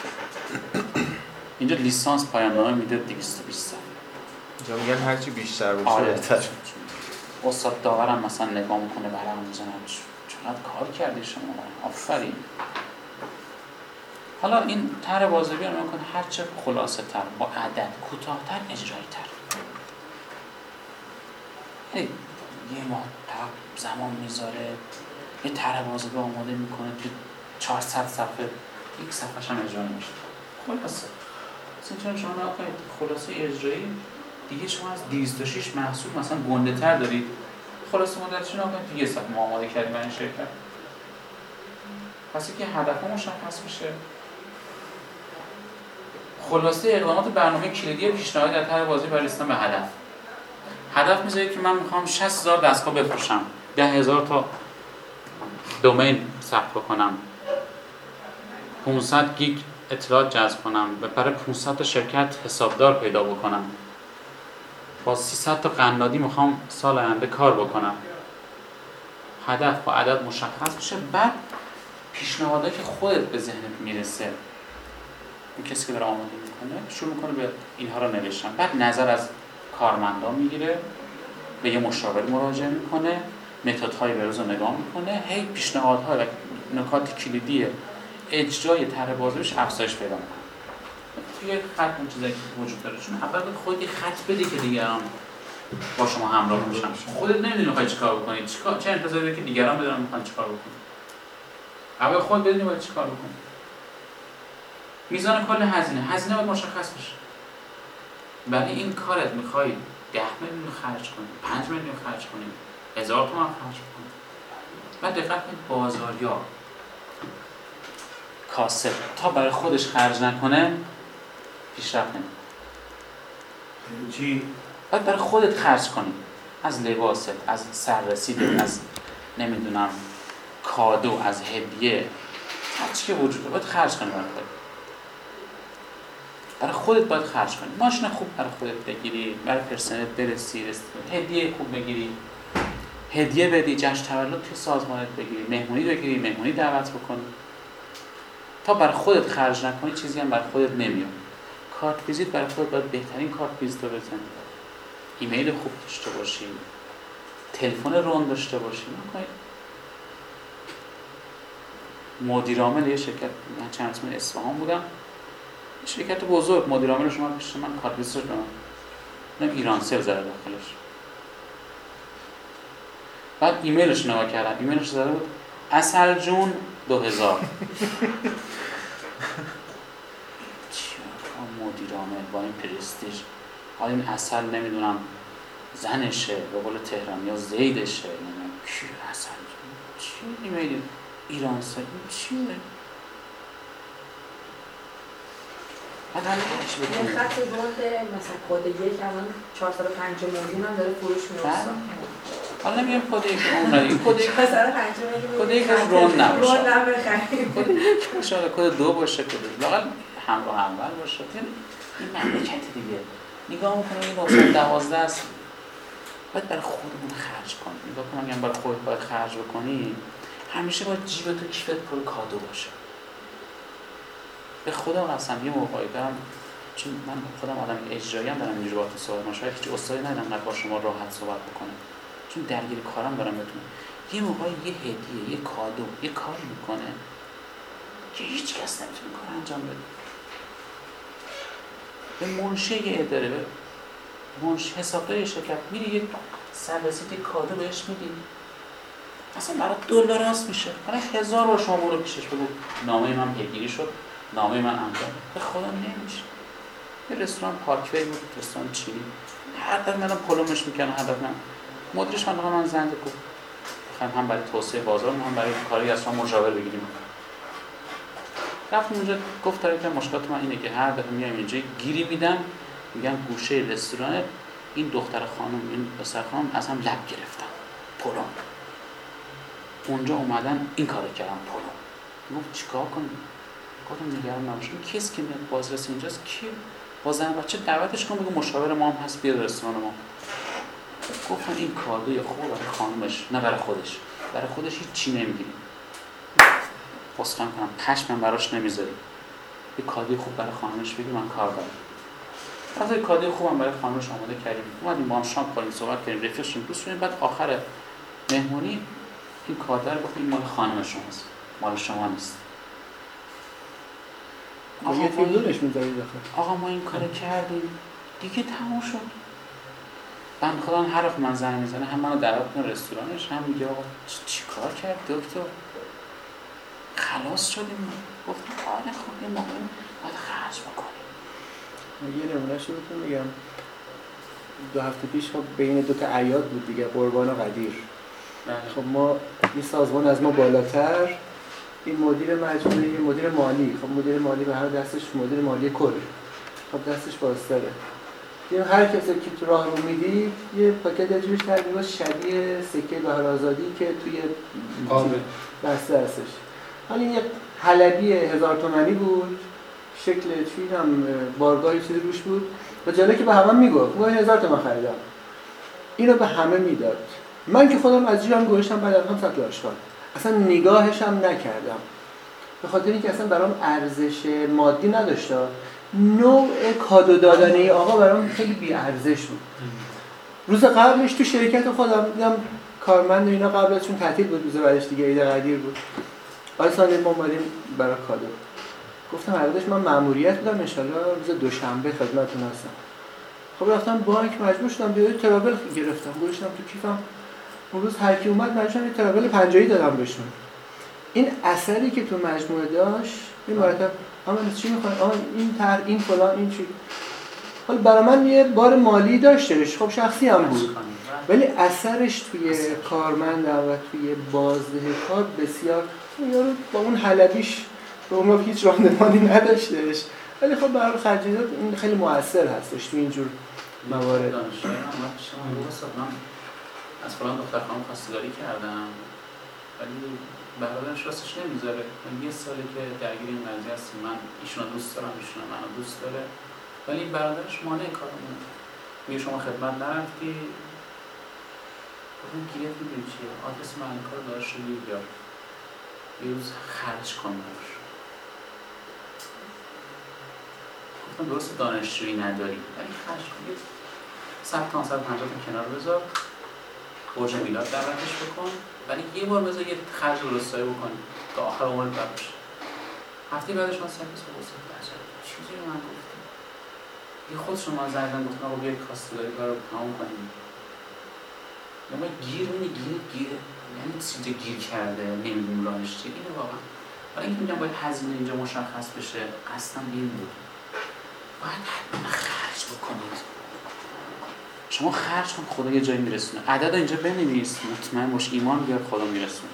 اینجا لیسانس پایان نامه میده 220 صفحه. اینجا میگن هرچی بیشتر باشه آره. بهتر. استاد داورم مثلا نگاه می‌کنه برام می‌زنه. چقدر کار کردی شما؟ آفرین. حالا این طرح بازاری رو می‌کنه هرچه خلاصه تر با عدد کوتاهتر اجرایی تر یه ماه زمان می‌ذاره. یه طرح بازاری آماده می‌کنه که 400 صفحه یک صفحه هم اجرا نمیشه. خلاصه. مثلا شما نگاه کنید خلاصه اجرایی دیگه شما از 206 محصول مثلا گنده تر دارید. خلاصه مدتش نگاه کنید تو یه صفحه ما آماده کردیم برای شرکت. پس که هدف مشخص بشه. خلاصه اقدامات برنامه کلیدی پیشنهادی در طرح بازی برای رسیدن به هدف. هدف می‌ذاره که من می‌خوام 60000 دستگاه بفروشم 10000 تا دومین ثبت بکنم 500 گیگ اطلاعات جذب کنم و برای 500 تا شرکت حسابدار پیدا بکنم. با 300 تا قنادی می‌خوام سال آینده کار بکنم. هدف با عدد مشخص بشه بعد پیشنهادهایی که خودت به ذهنت می‌رسه. این کسی که داره آماده می‌کنه شروع می‌کنه به اینها رو نوشتن. بعد نظر از کارمندان می‌گیره به یه مشاور مراجعه می‌کنه متدهای بروز رو نگاه می‌کنه هی پیشنهادها و نکات کلیدی اجرای طرح بازاریش افزایش پیدا می‌کنه. توی خط اون چیزایی که وجود داره چون اول خودت یه خط بدی که دیگران با شما همراه میشن خودت نمی‌دونی می‌خوای چیکار بکنی چیکار چه انتظاری که دیگران بدونن می‌خوان چیکار بکنی اول خود بدونی باید چیکار بکنی. میزان کل هزینه. هزینه باید مشخص بشه. ولی این کارت می‌خوای ده میلیون خرج کنی پنج میلیون خرج کنی هزار تومن خرج کنی. و دقت کنید بازاریا کاسب تا برای خودش خرج نکنه پیشرفت نمی‌کنه. چی؟ باید برای خودت خرج کنی. از لباست از سررسید از نمی‌دونم کادو از هدیه. هر چی که وجود باید خرج کنی برای برای خودت باید خرج کنی. ماشین خوب برای خودت بگیری برای پرسنلت برسی هدیه خوب بگیری. هدیه بدی جشن تولد توی سازمانت بگیری. مهمونی بگیری مهمونی دعوت بکنی تا برای خودت خرج نکنی چیزی هم برای خودت نمیاد. کارت ویزیت برای خودت باید بهترین کارت ویزیت رو بزنی ایمیل خوب داشته باشی. تلفن رون داشته باشی. نکنید مدیر عامل یه شرکت من چند اسم اصفهان بودم. شرکت بزرگ مدیر عامل شما پیش من ویزیتش به من ایران سل زده داخلش. بعد ایمیلش نگاه کردم. ایمیلش زده بود اصل جون دو هزار مدیر عامل با این پرستیژ؟ حالا این اصل نمی‌دونم زنشه به قول تهران یا زیدشه. نمی‌دونم کی اصلا چی ایران سا چی بعد همین چی یه بکنیم خط روند مثلا کد یک الان 450 میلیون هم داره فروش می‌رسه حالا نمیگم کد یک اون این *laughs* کد یک 450 میلیون. کد یک *laughs* هم رون نباشه. رون نبخریم کد یک باشه کد دو. باشه کد لاقل همراه اول باشه. این مملکت دیگه. نگاه می‌کنم این 912 است. باید برای خودمون خرج کنیم. نگاه کنم میگم برای خودت باید خرج بکنی همیشه باید جیبت و کیفت پر کادو باشه. به خدا قسم یه موقعی دارم. چون من خودم آدم اجرایی هم دارم اینجوری باهاتون صحبت می‌کنم. شاید هیچ استادی ندارم با شما راحت صحبت بکنم چون درگیر کارم دارم بهتون. یه موقعی یه هدیه یه کادو یه کاری می‌کنه که هیچ کس نمی‌تونه کار انجام بده. به منشه یه اداره به منش حسابدار شرکت میری یه سررسید کادو بهش میدی. اصلا برای دلاراست میشه. برای هزار بار شما برو پیشش بگو. نامه من پیگیری شد. نامه من انجام به خدا نمیشه. یه رستوران پارکوی بود رستوران چینی. هر دفعه منم پلومش می‌کنم هر دفعه مدیرش من من زنگ گفت بخوایم هم برای توسعه بازار هم برای کاری از شما مشاور بگیریم. رفتم اونجا گفت تا که مشکلات من اینه که هر دفعه میایم اینجا گیری میدم میگم گوشه رستوران این دختر خانم این پسر خانم از هم لب گرفتن. پلم اونجا اومدن این کارو کردم پلم گفت چیکار کنیم؟ گفتم نگران نباش این کیس که میاد بازرسی اینجاست کی با زن بچه دعوتش کن بگو مشاور ما هم هست بیاد رستوران ما. گفتن این کادوی خوب برای خانمش نه برای خودش. برای خودش هیچ چی نمی‌گیری پستان کنم پشمم براش نمی‌ذاری یه کادوی خوب برای خانمش بگی من کار دارم. یه کادوی خوبم برای خانمش آماده کردیم. اومدیم با هم شام خوردیم صحبت کردیم رفیق شدیم. دوست بعد آخر مهمونی این کادر گفت این مال خانم شماست. مال شما نیست. با یه تیم دونش می‌ذارید آخه آقا ما این کار کردیم. دیگه تموم شد. بند خدا هر وقت من زنگ می‌زنه هم منو دعوت کنه رستورانش هم میگه آقا چی, چی کار کرد دکتر؟ خلاص شدیم. گفتم آره خب یه موقع باید خرج بکنیم. یه نمونه رو بهتون میگم. دو هفته پیش خب بین دو تا عیاد بود دیگه قربان و قدیر. خب ما یه سازمان از ما بالاتر این مدیر مجموعه یه مدیر مالی. خب مدیر مالی به هر دستش مدیر مالی کل. خب دستش بازتره. یه هر کسی که تو راه رو میدی یه پاکت یه جوریش تقریبا شبیه سکه بهار آزادی که توی قابل. بسته هستش. حالا این یه حلبی هزار تومنی بود شکل چی هم بارگاهی چیزی روش بود. و جالب که به همه می‌گفت من هزار تومن خریدم. اینو به همه می‌داد. من که خودم از جیبم گذاشتم بعد از هم سطل آشغال. اصلا نگاهش هم نکردم. به خاطر اینکه اصلا برام ارزش مادی نداشته نوع کادو دادن ای آقا برام خیلی بی ارزش بود. روز قبلش تو شرکت خودم دیدم کارمند اینا قبل از چون تعطیل بود روز بعدش دیگه عید قدیر بود. آقای ساندی ما اومدیم برای کادو. گفتم حقیقتش من مأموریت بودم انشالله روز دوشنبه خدمتتون هستم. خب رفتم بانک مجبور شدم بیاد ترابل گرفتم. گذاشتم تو کیفم. اون روز هر کی اومد من یه ترابل پنجایی دادم بهشون. این اثری که تو مجموعه داشت این مرتب آقا چی می‌خوای آقا این تر این فلان این چی؟ حالا برای من یه بار مالی داشتش خب شخصی هم بود. ولی اثرش توی کارمندم و توی بازده کار بسیار یارو با اون حلبیش به اون هیچ راندمانی نداشتش. ولی خب برای خرجیات این خیلی موثر هستش تو اینجور موارد. از فلان دختر خانم خواستگاری کردم. ولی برادرش راستش نمی‌ذاره. من یه ساله که درگیر این قضیه هستیم من ایشون دوست دارم ایشون منو دوست داره. ولی برادرش مانع کارمونه میگه شما خدمت نرفتی. گفتم گیرت می‌دونی چیه؟ آدرس محل کار داشت رو بیار. یه روز خرج کن براش. گفتم درست دانشجویی نداری. ولی خرج کن. پنجاه تا کنار بذار. برج میلاد دعوتش بکن. ولی یه بار بذار یه خرج درستایی بکن تا آخر عمرت بر بشه هفته بعدش من رو گفتم عجب چیزی رو من گفتم. یه خود شما زردن گفتم آقا بیای کاستگاری کار رو تمام کنیم. یا ما گیر میدی گیر گیر. یعنی چیزی گیر کرده نمی‌دونم راهش چیه. اینه واقعا. برای اینکه میگم باید هزینه اینجا مشخص بشه قصدم این بود. باید حتما خرج بکنید. شما خرج کن خدا یه جایی میرسونه. عدد اینجا بنویس. مطمئن باش ایمان بیار خدا میرسونه.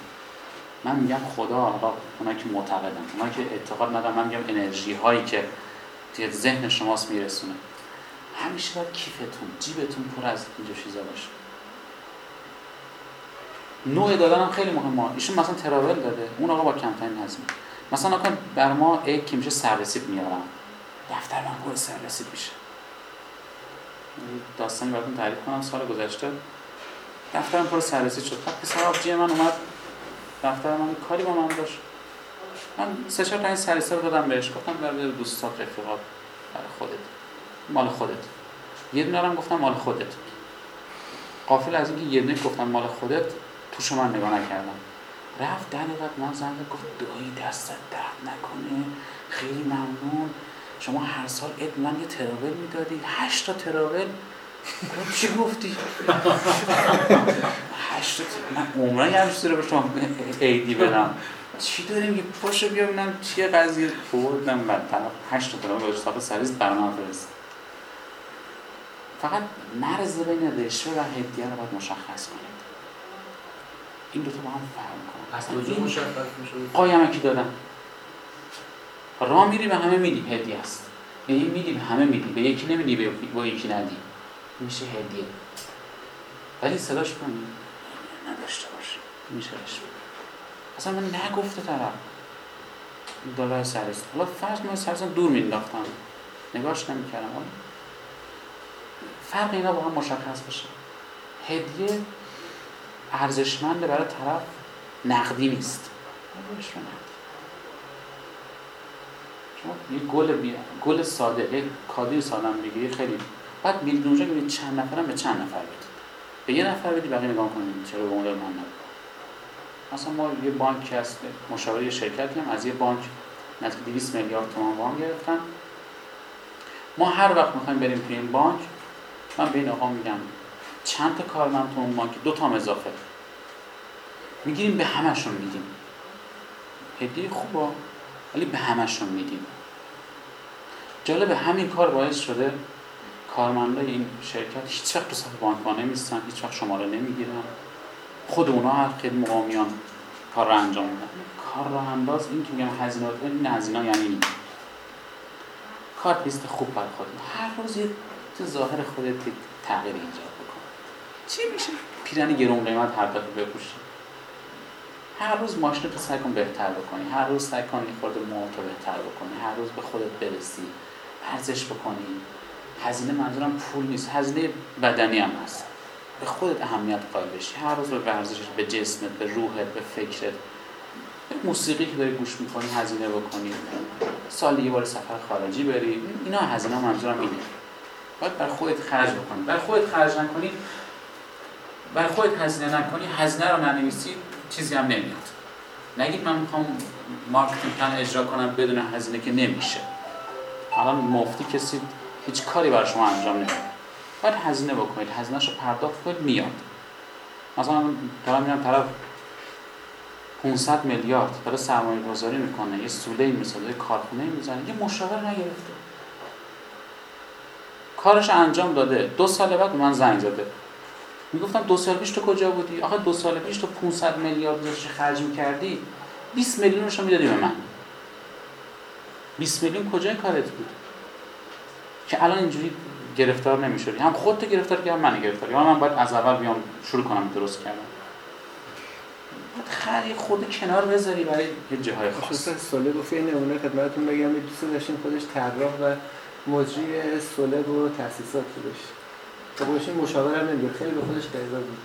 من میگم خدا آقا اونا که معتقدن. اونا که اعتقاد ندارن. من میگم انرژی هایی که توی ذهن شماست میرسونه. همیشه باید کیفتون جیبتون پر از اینجا چیزا باشه. نوع دادن هم خیلی مهمه. ایشون مثلا تراول داده. اون آقا با کمترین هزینه مثلا آقا بر ما یک که میشه سررسید میارم. دفتر من پر سررسید میشه. داستانی براتون تعریف کنم سال گذشته. دفترم پر سررسید شد. بعد پسر آبجی من اومد. دفتر من کاری با من داشت. من سه چهار تا سررسید رو دادم بهش. گفتم برای دوستات رفیقات. برای خودت. مال خودت. یه دونه هم گفتم مال خودت. قافل از اینکه یه دونه گفتم مال خودت توش من نگاه نکردم. رفت در من زنگ گفت دایی دستت درد نکنه. خیلی ممنون. شما هر سال اد من یه تراول می‌دادی هشت تا تراول. چی گفتی؟ هشت تا من عمران یه همچیزی رو به شما ایدی بدم. چی داریم؟ که پاشو بیا ببینم چیه قضیه. بردم بعد طرف هشت تا تراول گذاشت سریز برنامه فرست فقط مرز بین رشوه و هدیه رو باید مشخص کنید این دوتا با هم فرق از کجا مشخص میشه قایمکی دادم راه میری به همه میدی هدیه است. این میدی به همه میدی به یکی نمیدی به با یکی ندی میشه هدیه. ولی صداش کنی؟ نداشته باشه میشه رشوه اصلا من نگفته طرف. دلار سرست حالا فرض من سرستان دور مینداختم نگاش نمی‌کردم. حالا فرق اینا با هم مشخص بشه. هدیه ارزشمند برای طرف نقدی نیست. یه گل بی... گل ساده یه کادوی ساده هم بگیری خیلی بعد میرید اونجا که چند نفرم به چند نفر بدید به یه نفر بدی بقیه نگاه کنید چرا به اون من نبود مثلا ما یه بانک هست مشاوره شرکتی هم از یه بانک نزدیک 200 میلیارد تومان وام گرفتن. ما هر وقت می‌خوایم بریم توی این بانک من به این آقا میگم چند تا کارمند تو اون بانک دو تا اضافه. می‌گیریم به همشون میدیم. هدیه خوبه ولی به همشون میدیم. جالب همین کار باعث شده کارمندای این شرکت هیچ وقت تو صف بانک نمیستن هیچ وقت شماره نمی‌گیرن. خود اونا هر خیلی موقع کار رو انجام میدن. کار رو انداز این که میگم هزینه این هزینه یعنی این کار لیست خوب بر خود هر روز یه تو ظاهر خودت تغییر ایجاد بکن. چی میشه؟ پیرن گرون قیمت هر دفعه بپوشی. هر روز ماشین تو سعی کن بهتر بکنی. هر روز سعی کن تو بهتر بکنی. هر روز به خودت برسی. ورزش بکنی. هزینه منظورم پول نیست. هزینه بدنی هم هست. به خودت اهمیت قائل بشی. هر روز به ورزشت به جسمت به روحت به فکرت به موسیقی که داری گوش می‌کنی هزینه بکنی. سال یه بار سفر خارجی بری. اینا هزینه منظورم اینه. باید بر خودت خرج بکنی. بر خودت خرج نکنی. بر خودت هزینه نکنی. هزینه رو ننویسی چیزی هم نمیاد. نگید من می‌خوام marketing plan اجرا کنم بدون هزینه که نمیشه. الان مفتی کسی هیچ کاری برای شما انجام نمیده. باید هزینه بکنید. هزینهش رو پرداخت کنید میاد. مثلا دارم میرم طرف 500 میلیارد برای سرمایه گذاری می‌کنه یه سوله می‌سازه یه کارخونه می‌زنه یه مشاور نگرفته. کارش انجام داده. دو سال بعد من زنگ زده. می‌گفتم دو سال پیش تو کجا بودی؟ آخه دو سال پیش تو 500 میلیارد داشتی خرج می‌کردی. 20 میلیونش رو می‌دادی به من. 20 میلیون کجای کارت بود؟ که الان اینجوری گرفتار نمی‌شدی. هم خودت گرفتار کردی هم من گرفتار یا من باید از اول بیام شروع کنم درست کردم باید خری خود کنار بذاری برای یه جاهای خاص. ساله گفت این نمونه خدمتتون بگم. دوست داشتیم خودش طراح و مجری سولب و تاسیسات بودش خب این مشاور هم خیلی به خودش قیزا بود.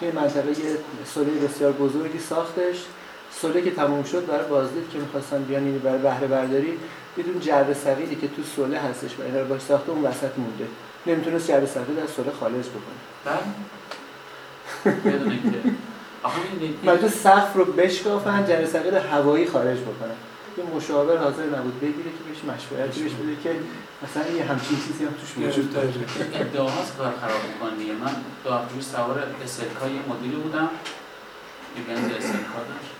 توی منطقه یه سوله بسیار بزرگی ساختش. سوله که تموم شد برای بازدید که می‌خواستن بیان این برای بهره برداری بدون جرد سقیلی که تو سوله هستش و اینا رو باش ساخته اون وسط مونده. نمی‌تونست جرد سقیل از سوله خارج بکنه. بله بدون اینکه. تو سقف رو بشکافن جرد سقیل هوایی خارج بکنن یه مشاور حاضر نبود بگیره که بهش مشورتی بهش بده که مثلا یه همچین چیزی هم توش وجود داره. ادعا هست کار خراب می‌کنه دیگه. من دو هفته سوار اسلکا یه مدیری بودم. یه بنز اسلکا داشت.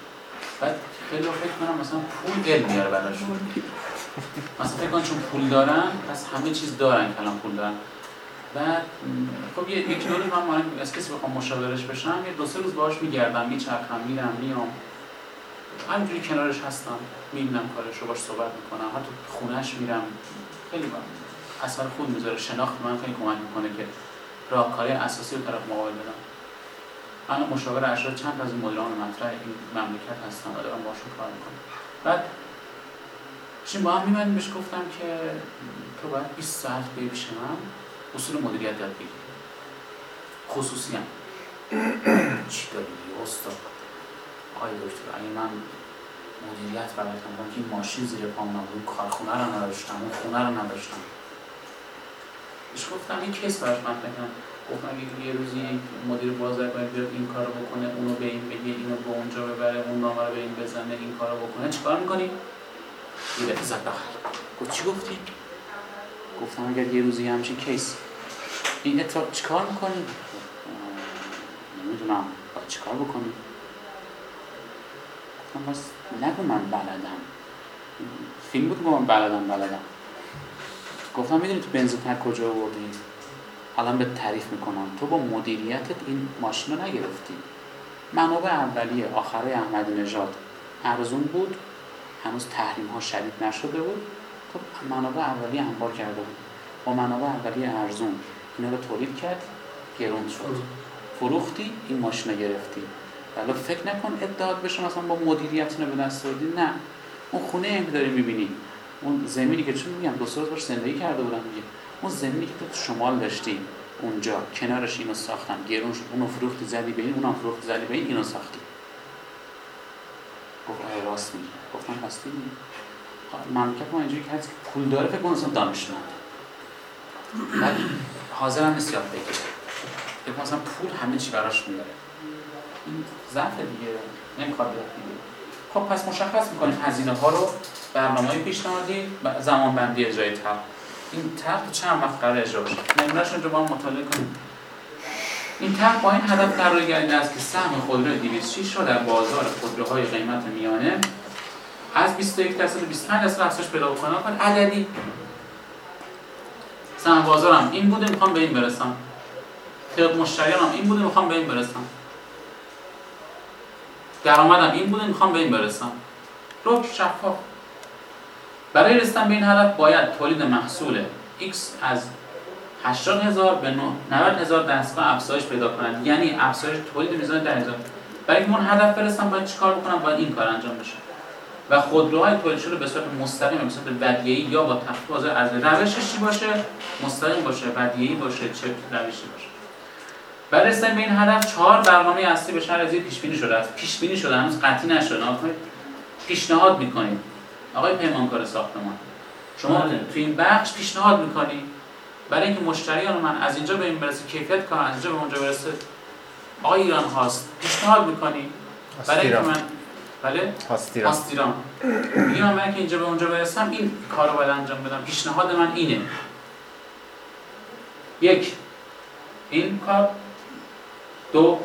بعد خیلی فکر کنم مثلا پول گل میاره براشون مثلا فکر کنم چون پول دارن پس همه چیز دارن کلام پول دارن. بعد خب یه یک دو روز من از کسی بخوام مشاورش بشم یه دو سه روز باهاش میگردم میچرخم میرم میام. همینجوری کنارش هستم می‌بینم کارش رو باش صحبت می‌کنم حتی خونش میرم. خیلی با اثر خود می‌ذاره شناخت من خیلی کمک می‌کنه که راهکاری اساسی رو طرف مقابل بدم. من مشاور ارشد چند از مدیران مطرح این مملکت هستم و دارم باشون کار می‌کنم بعد شیم با هم میمدیم بهش گفتم که تو باید 20 ساعت پیش من اصول مدیریت یاد بگیری. خصوصی هم. *clears throat* چی داری؟ استاد. آقای دکتر اگه من مدیریت بلد کنم که این ماشین زیر پام نبود کارخونه رو نداشتم اون خونه رو نداشتم. بهش گفتم این کیس براش مطرح کردم گفتم اگه یه روزی مدیر بازرگانی بیاد این کارو بکنه اونو به این بگه اینو به اونجا ببره اون نامه رو به این بزنه این کارو بکنه. چیکار می‌کنی؟ یه دفعه زد گفت چی گفتی؟ گفتم اگر یه روزی همچین کیس. این اتفاق چیکار می‌کنی؟ نمی‌دونم. باید چیکار بکنی؟ گفتم بس نگو من بلدم. فیلم بود من بلدم بلدم. گفتم می‌دونی تو بنزین کجا آوردی؟ الان به تعریف می‌کنم. تو با مدیریتت این ماشین رو نگرفتی. منابع اولیه آخره احمدی نژاد. ارزون بود. هنوز تحریم ها شدید نشده بود. تو منابع اولیه انبار کرده بود. با منابع اولیه ارزون. اینا رو تولید کرد. گرون شد. فروختی. این ماشین رو گرفتی. ولی فکر نکن ادعاد بشه مثلا با مدیریت اینو به دست آوردی. نه. اون خونه که داری می‌بینی. اون زمینی که چون میگم دو سه روز باش زندگی کرده بودم دیگه. اون زمینی که تو شمال داشتی اونجا کنارش اینو ساختم گرون شد اونو فروختی زدی به این اونم فروختی زدی به این اینو ساختی. گفت راست میگی. گفتم پس دیدی مملکت ما اینجوری که هست که پول داره فکر کنم دانشمند بعد حاضر هم نیست یاد بگیره فکر اصلا پول همه چی براش میاره این ضعف دیگه. نمی‌خواد بگیره خب پس مشخص می‌کنیم. هزینه ها رو برنامه های پیشنهادی زمان بندی اجرای طرح این طرح چند وقت قرار اجرا بشه؟ نمونهش رو با هم مطالعه کنیم. این طرح با این هدف قرار گرفته است که سهم خودرو 206 رو در بازار خودروهای قیمت میانه از 21 درصد به 25 درصد افزایش پیدا بکنه. کن عددی. سهم بازارم این بوده می‌خوام به این برسم. تعداد مشتریانم این بوده می‌خوام به این برسم. درآمدم این بوده می‌خوام به این برسم. رو شفاف. برای رسیدن به این هدف باید تولید محصول X از 80 هزار به 90 هزار دستگاه افزایش پیدا کنند یعنی افزایش تولید میزان 10 هزار. برای اینکه اون هدف برسم باید چیکار بکنم باید این کار انجام بشه. و خودروهای تولید شده به صورت مستقیم به صورت ودیه‌ای یا با بازار از روشش چی باشه؟ مستقیم باشه ودیه‌ای باشه چه روشی باشه. برای رسیدن به این هدف چهار برنامه اصلی به شهر پیش بینی شده است. پیش بینی شده هنوز قطعی نشده. پیشنهاد می‌کنید آقای پیمانکار ساختمان شما بله. تو این بخش پیشنهاد می‌کنی؟ برای اینکه مشتریان من از اینجا به این برسه کیفیت کار از اینجا به اونجا برسه. آقای ایران هاست. پیشنهاد می‌کنی؟ برای اینکه من بله؟ هاستیران آستیران میگه من اینکه اینجا به اونجا برسم این کار رو باید انجام بدم. پیشنهاد من اینه. یک این کار. دو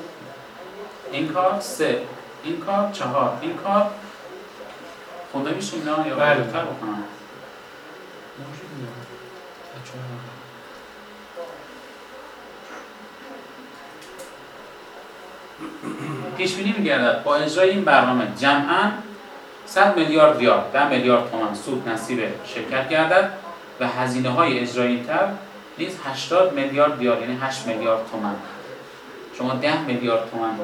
این کار. سه این کار. چهار این کار. خونده میشه اینا یا بله. بکنم. پیش بینی میگردد. با اجرای این برنامه جمعا 100 میلیارد ریال 10 میلیارد تومان سود نصیب شرکت گردد و هزینه های اجرای این طرح نیز 80 میلیارد ریال یعنی 8 میلیارد تومان. شما 10 میلیارد تومان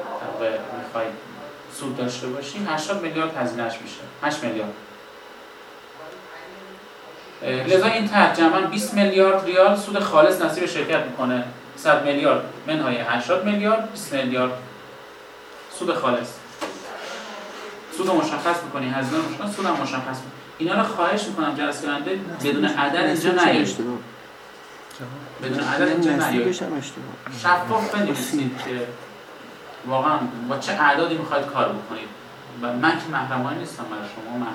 می‌خواید سود داشته باشیم 80 میلیارد هزینهش میشه. 8 میلیارد. لذا این طرح جمعا 20 میلیارد ریال سود خالص نصیب شرکت می‌کنه. 100 میلیارد منهای 80 میلیارد 20 میلیارد سود خالص. سود مشخص می‌کنی هزینه مشخص سود هم مشخص می‌کنی. اینا رو خواهش می‌کنم جلسه کننده بدون عدد اینجا نیایید بدون عدد اینجا نیایید شفاف بنویسید که واقعا با چه اعدادی می‌خواید کار بکنید؟ و من که محرمانه نیستم برای شما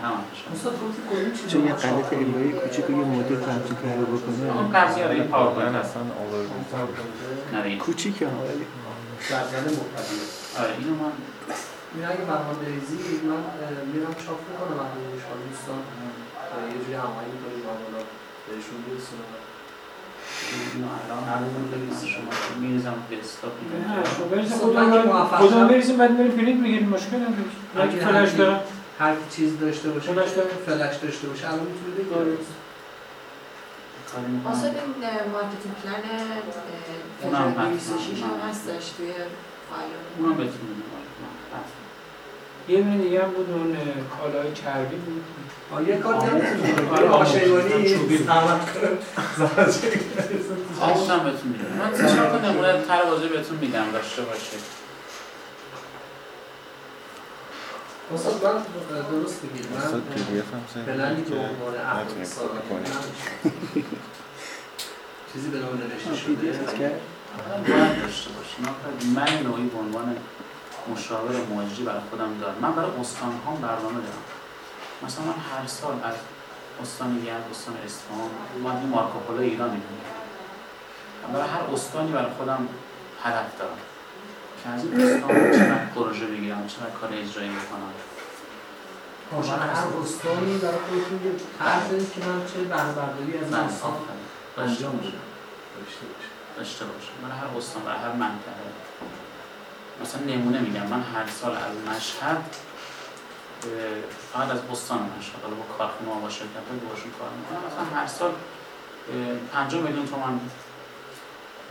گفتی کدوم چیزی چون یه غلط علمی کوچیک یه مدل قبضی کرده اون بکنه قضیه رو این پاورپوینت اصلا دیگه. کوچیکه ها ولی. آره اینو من این اگه برنامه بریزی من میرم چاپ می‌کنم با دوستان. یه جوری هماهنگ می‌کنیم اونا بهشون برسونم. الان الان بنویسی شما میریزم موفق خودتون شد. بریزین بعد بریم پرینت بگیریم مشکل نداره اگه فلش هر دارم هر چیز داشته باشه فلش داشته باشه الان می‌تونه بگیره آره. می‌کنم این مارکتینگ پلن فدرال هست. 26 هم هستش توی فایل اونم بهتون میگم یه دونه دیگه هم بود اون کالای چربی بود. یه کار آره. نمی‌تونه آره، آقا شیبانی چوبی. کنه. آموزم بهتون میدم من سه چهار تا نمونه تر بازی بهتون میدم داشته باشید استاد من درست استاد من هم پلنی که عنوان کنی. نداشتم. چیزی به نام نوشته شده؟ باید داشته باشید من نوعی به عنوان مشاور موجی برای خودم دارم. من برای استان ها برنامه دارم. مثلا من هر سال از استان یزد استان اصفهان من این مارکوپولو ایران می‌بینم. برای هر استانی برای خودم هدف دارم. که از این استان چقدر پروژه بگیرم چقدر کار اجرایی بکنم شما هر استانی برای خودتون یه طرح که من چه بهره برداری از استان داشته انجام بدم داشته باشه داشته باشه برای هر استان برای هر منطقه. مثلا نمونه میگم. من هر سال از مشهد فقط از استان مشهد. حالا با کارخونه ها با شرکت باشون کار می‌کنم. مثلا هر سال اه، 50 میلیون تومان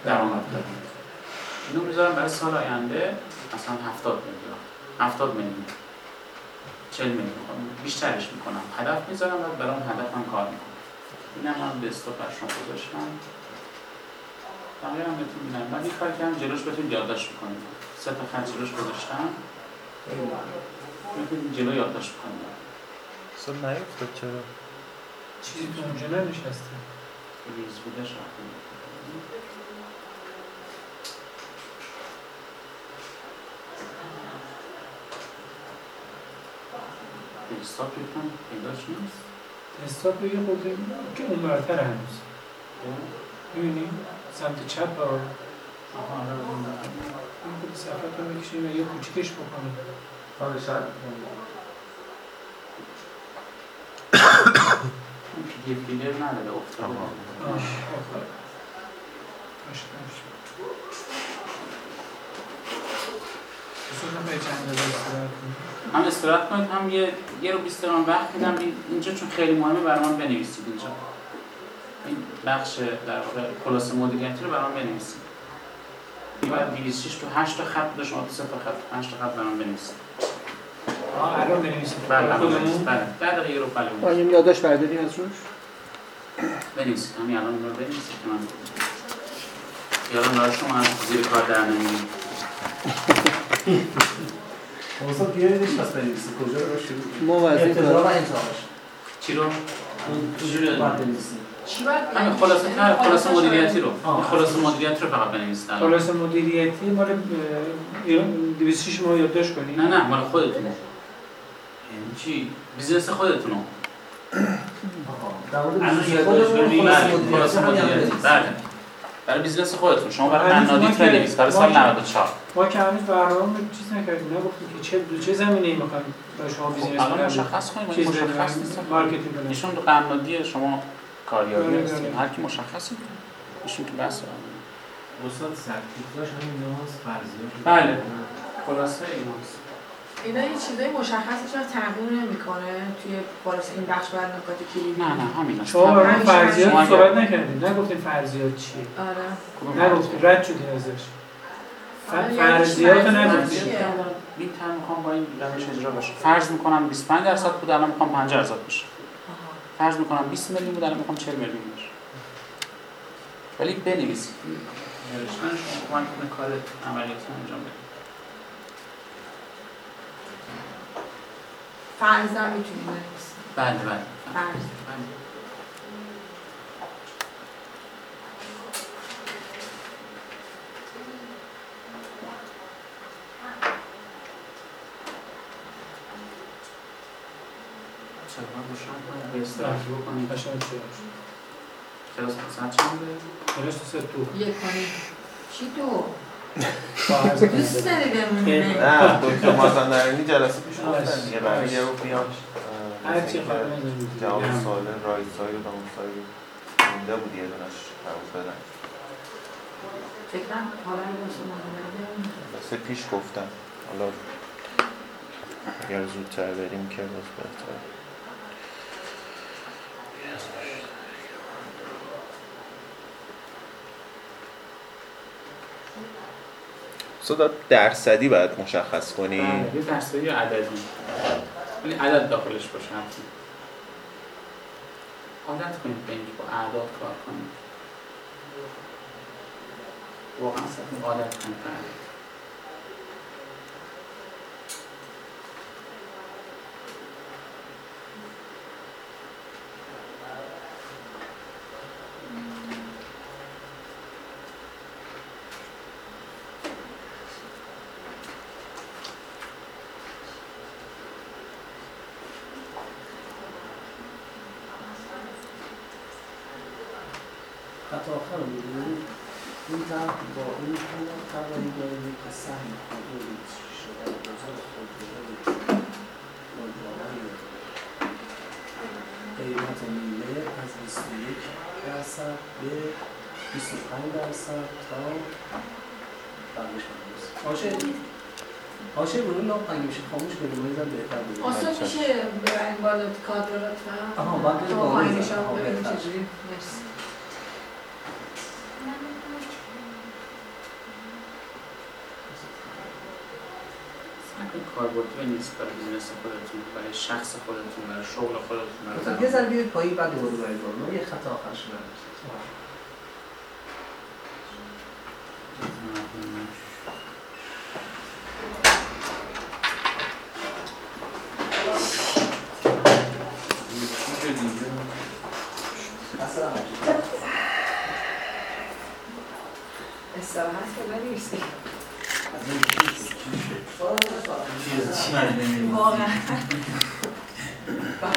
درآمد دارم. اینو می‌ذارم برای سال آینده مثلا 70 میلیون. 70 میلیون. 40 میلیون. بیشترش می‌کنم. هدف می‌ذارم و برای اون هدفم کار می‌کنم اینم من به استوپ برشون گذاشتم. بقیه هم بهتون میدم. بعد این کار کردم جلوش بهتون یادداشت می‌کنیم خط جلوش گذاشتم بهتون جلو یادداشت می‌کنیم اصلا نیفتاد چرا؟ چیزی تو اونجا ننشسته ریز بوده شاید استاپ یکم پیداش نیست؟ استاپ یه خورده که اون برتر هنوز. می‌بینی؟ سمت چپ ها این خود صفحه رو بکشیم یه کوچیکش بکنیم. آره شاید. اون اف ریدر نداره افتاده. هم استراحت کنید هم یه یه رو 20 دقیقه وقت میدم. این- اینجا چون خیلی مهمه برای من بنویسید اینجا. این بخش در واقع خلاصه مدیریتی رو برای من بنویسید. بعد 206 تو 8 تا خط بوده شما تو 3 تا خط 5 تا خط من بنویسید. آه الان بنویسیم بله الان خودمون؟ بنویسید. بله 10 دقیقه یه رو بله ما یادداشت برداریم از روش بنویسید. همین الان رو بنویسید که من برای شما از زیر کار در نمیریم *laughs* استاد بیاریدش پس بنویسید. کجا رو شروع ما وزیر ابتدا و کار انتهاش چی رو؟ رو باید بنویسید. همین خلاصه تر خلاصه مدیریتی رو. خلاصه مدیریتی رو فقط بنویسید الان. خلاص مدیریتی مال اه، ایران 206 ما یادداشت کنیم نه نه مال خودتون یعنی چی؟ بیزنس بیزنس خلاص بله، مدیریتی خلاصه مدیریتی. بله. برای بیزنس خودتون. شما برای که- بنویسید برای سال که- 94 ما که هنوز برنامه چیز نکردیم. نگفتیم که چه دو چه زمینه‌ای می‌خوایم با شما خب بیزینس الان کنیم؟ مشخص کنیم. مشخص نیست. مارکتینگ ایشون دو قنادی شما کاریابی بله، هستید بله. هر کی مشخصه. ایشون تو بحث استاد سرتیفیکاش همین نیاز فرضیات بله. خلاصه ایناست اینا یه چیزای مشخصی چرا تغییر نمی‌کنه توی خلاص این بخش بعد نکات کلیدی؟ نه نه همین است. شما برای فرضیات صحبت نکردیم. نگفتیم فرضیات چیه. آره. نگفتیم رد شدیم ازش. آره، یعنی فرضیات رو چیه؟ این تر می‌خوام با این روش اجرا بشه فرض می‌کنم 25 درصد بود الان می‌خوام 50 درصد بشه. فرض می‌کنم 20 میلیون بود الان می‌خوام 40 میلیون بشه ولی بنویسید. نوشتن شما کمک کنه کار عملیاتی انجام بدید فرضاً می‌تونیم بنویسیم بله بله. فرض بله. چرا کنید استراحت بکنید قشنگ شد کلاس ساعت چنده؟ کلاس سه تو یک کنیم چی تو؟ دوست. داری بمونی؟ نه دکتر مازندرانی جلسه پیش. گفتن دیگه برای یه رو بیام هر چی اه، خواهد جواب سوال رایت ساید و مونده بود یه دونش قبول دادن فکرم حالا پیش گفتم حالا اگر زودتر بریم که باز بهتر صدا درصدی باید مشخص کنی؟ بله، یه درصدی یا عددی. ولی عدد داخلش باشه حتما عادت کنید به اینکه با اعداد کار کنید. واقعا عادت کنید به اعداد. خط آخر رو می‌بینید این طرح با این طرح طراحی داریم که سهم خودروی شده بازار خودروی مجموعه قیمت نیمه از 21 درصد به 25 درصد تا بقیش هنوز آشه لامپ اگه میشه خاموش کنیم باید بهتر بود آسان میشه ببرین بالا کادر لطفا آها، تا بالا پایینش. هم ببینیم. چجوری مرسی. کاربردی نیست برای بیزنس خودتون برای شخص خودتون برای شغل خودتون برای مثلا یه ذره بیاید پایین بعد دوباره برید بالا. یه خط آخرش رو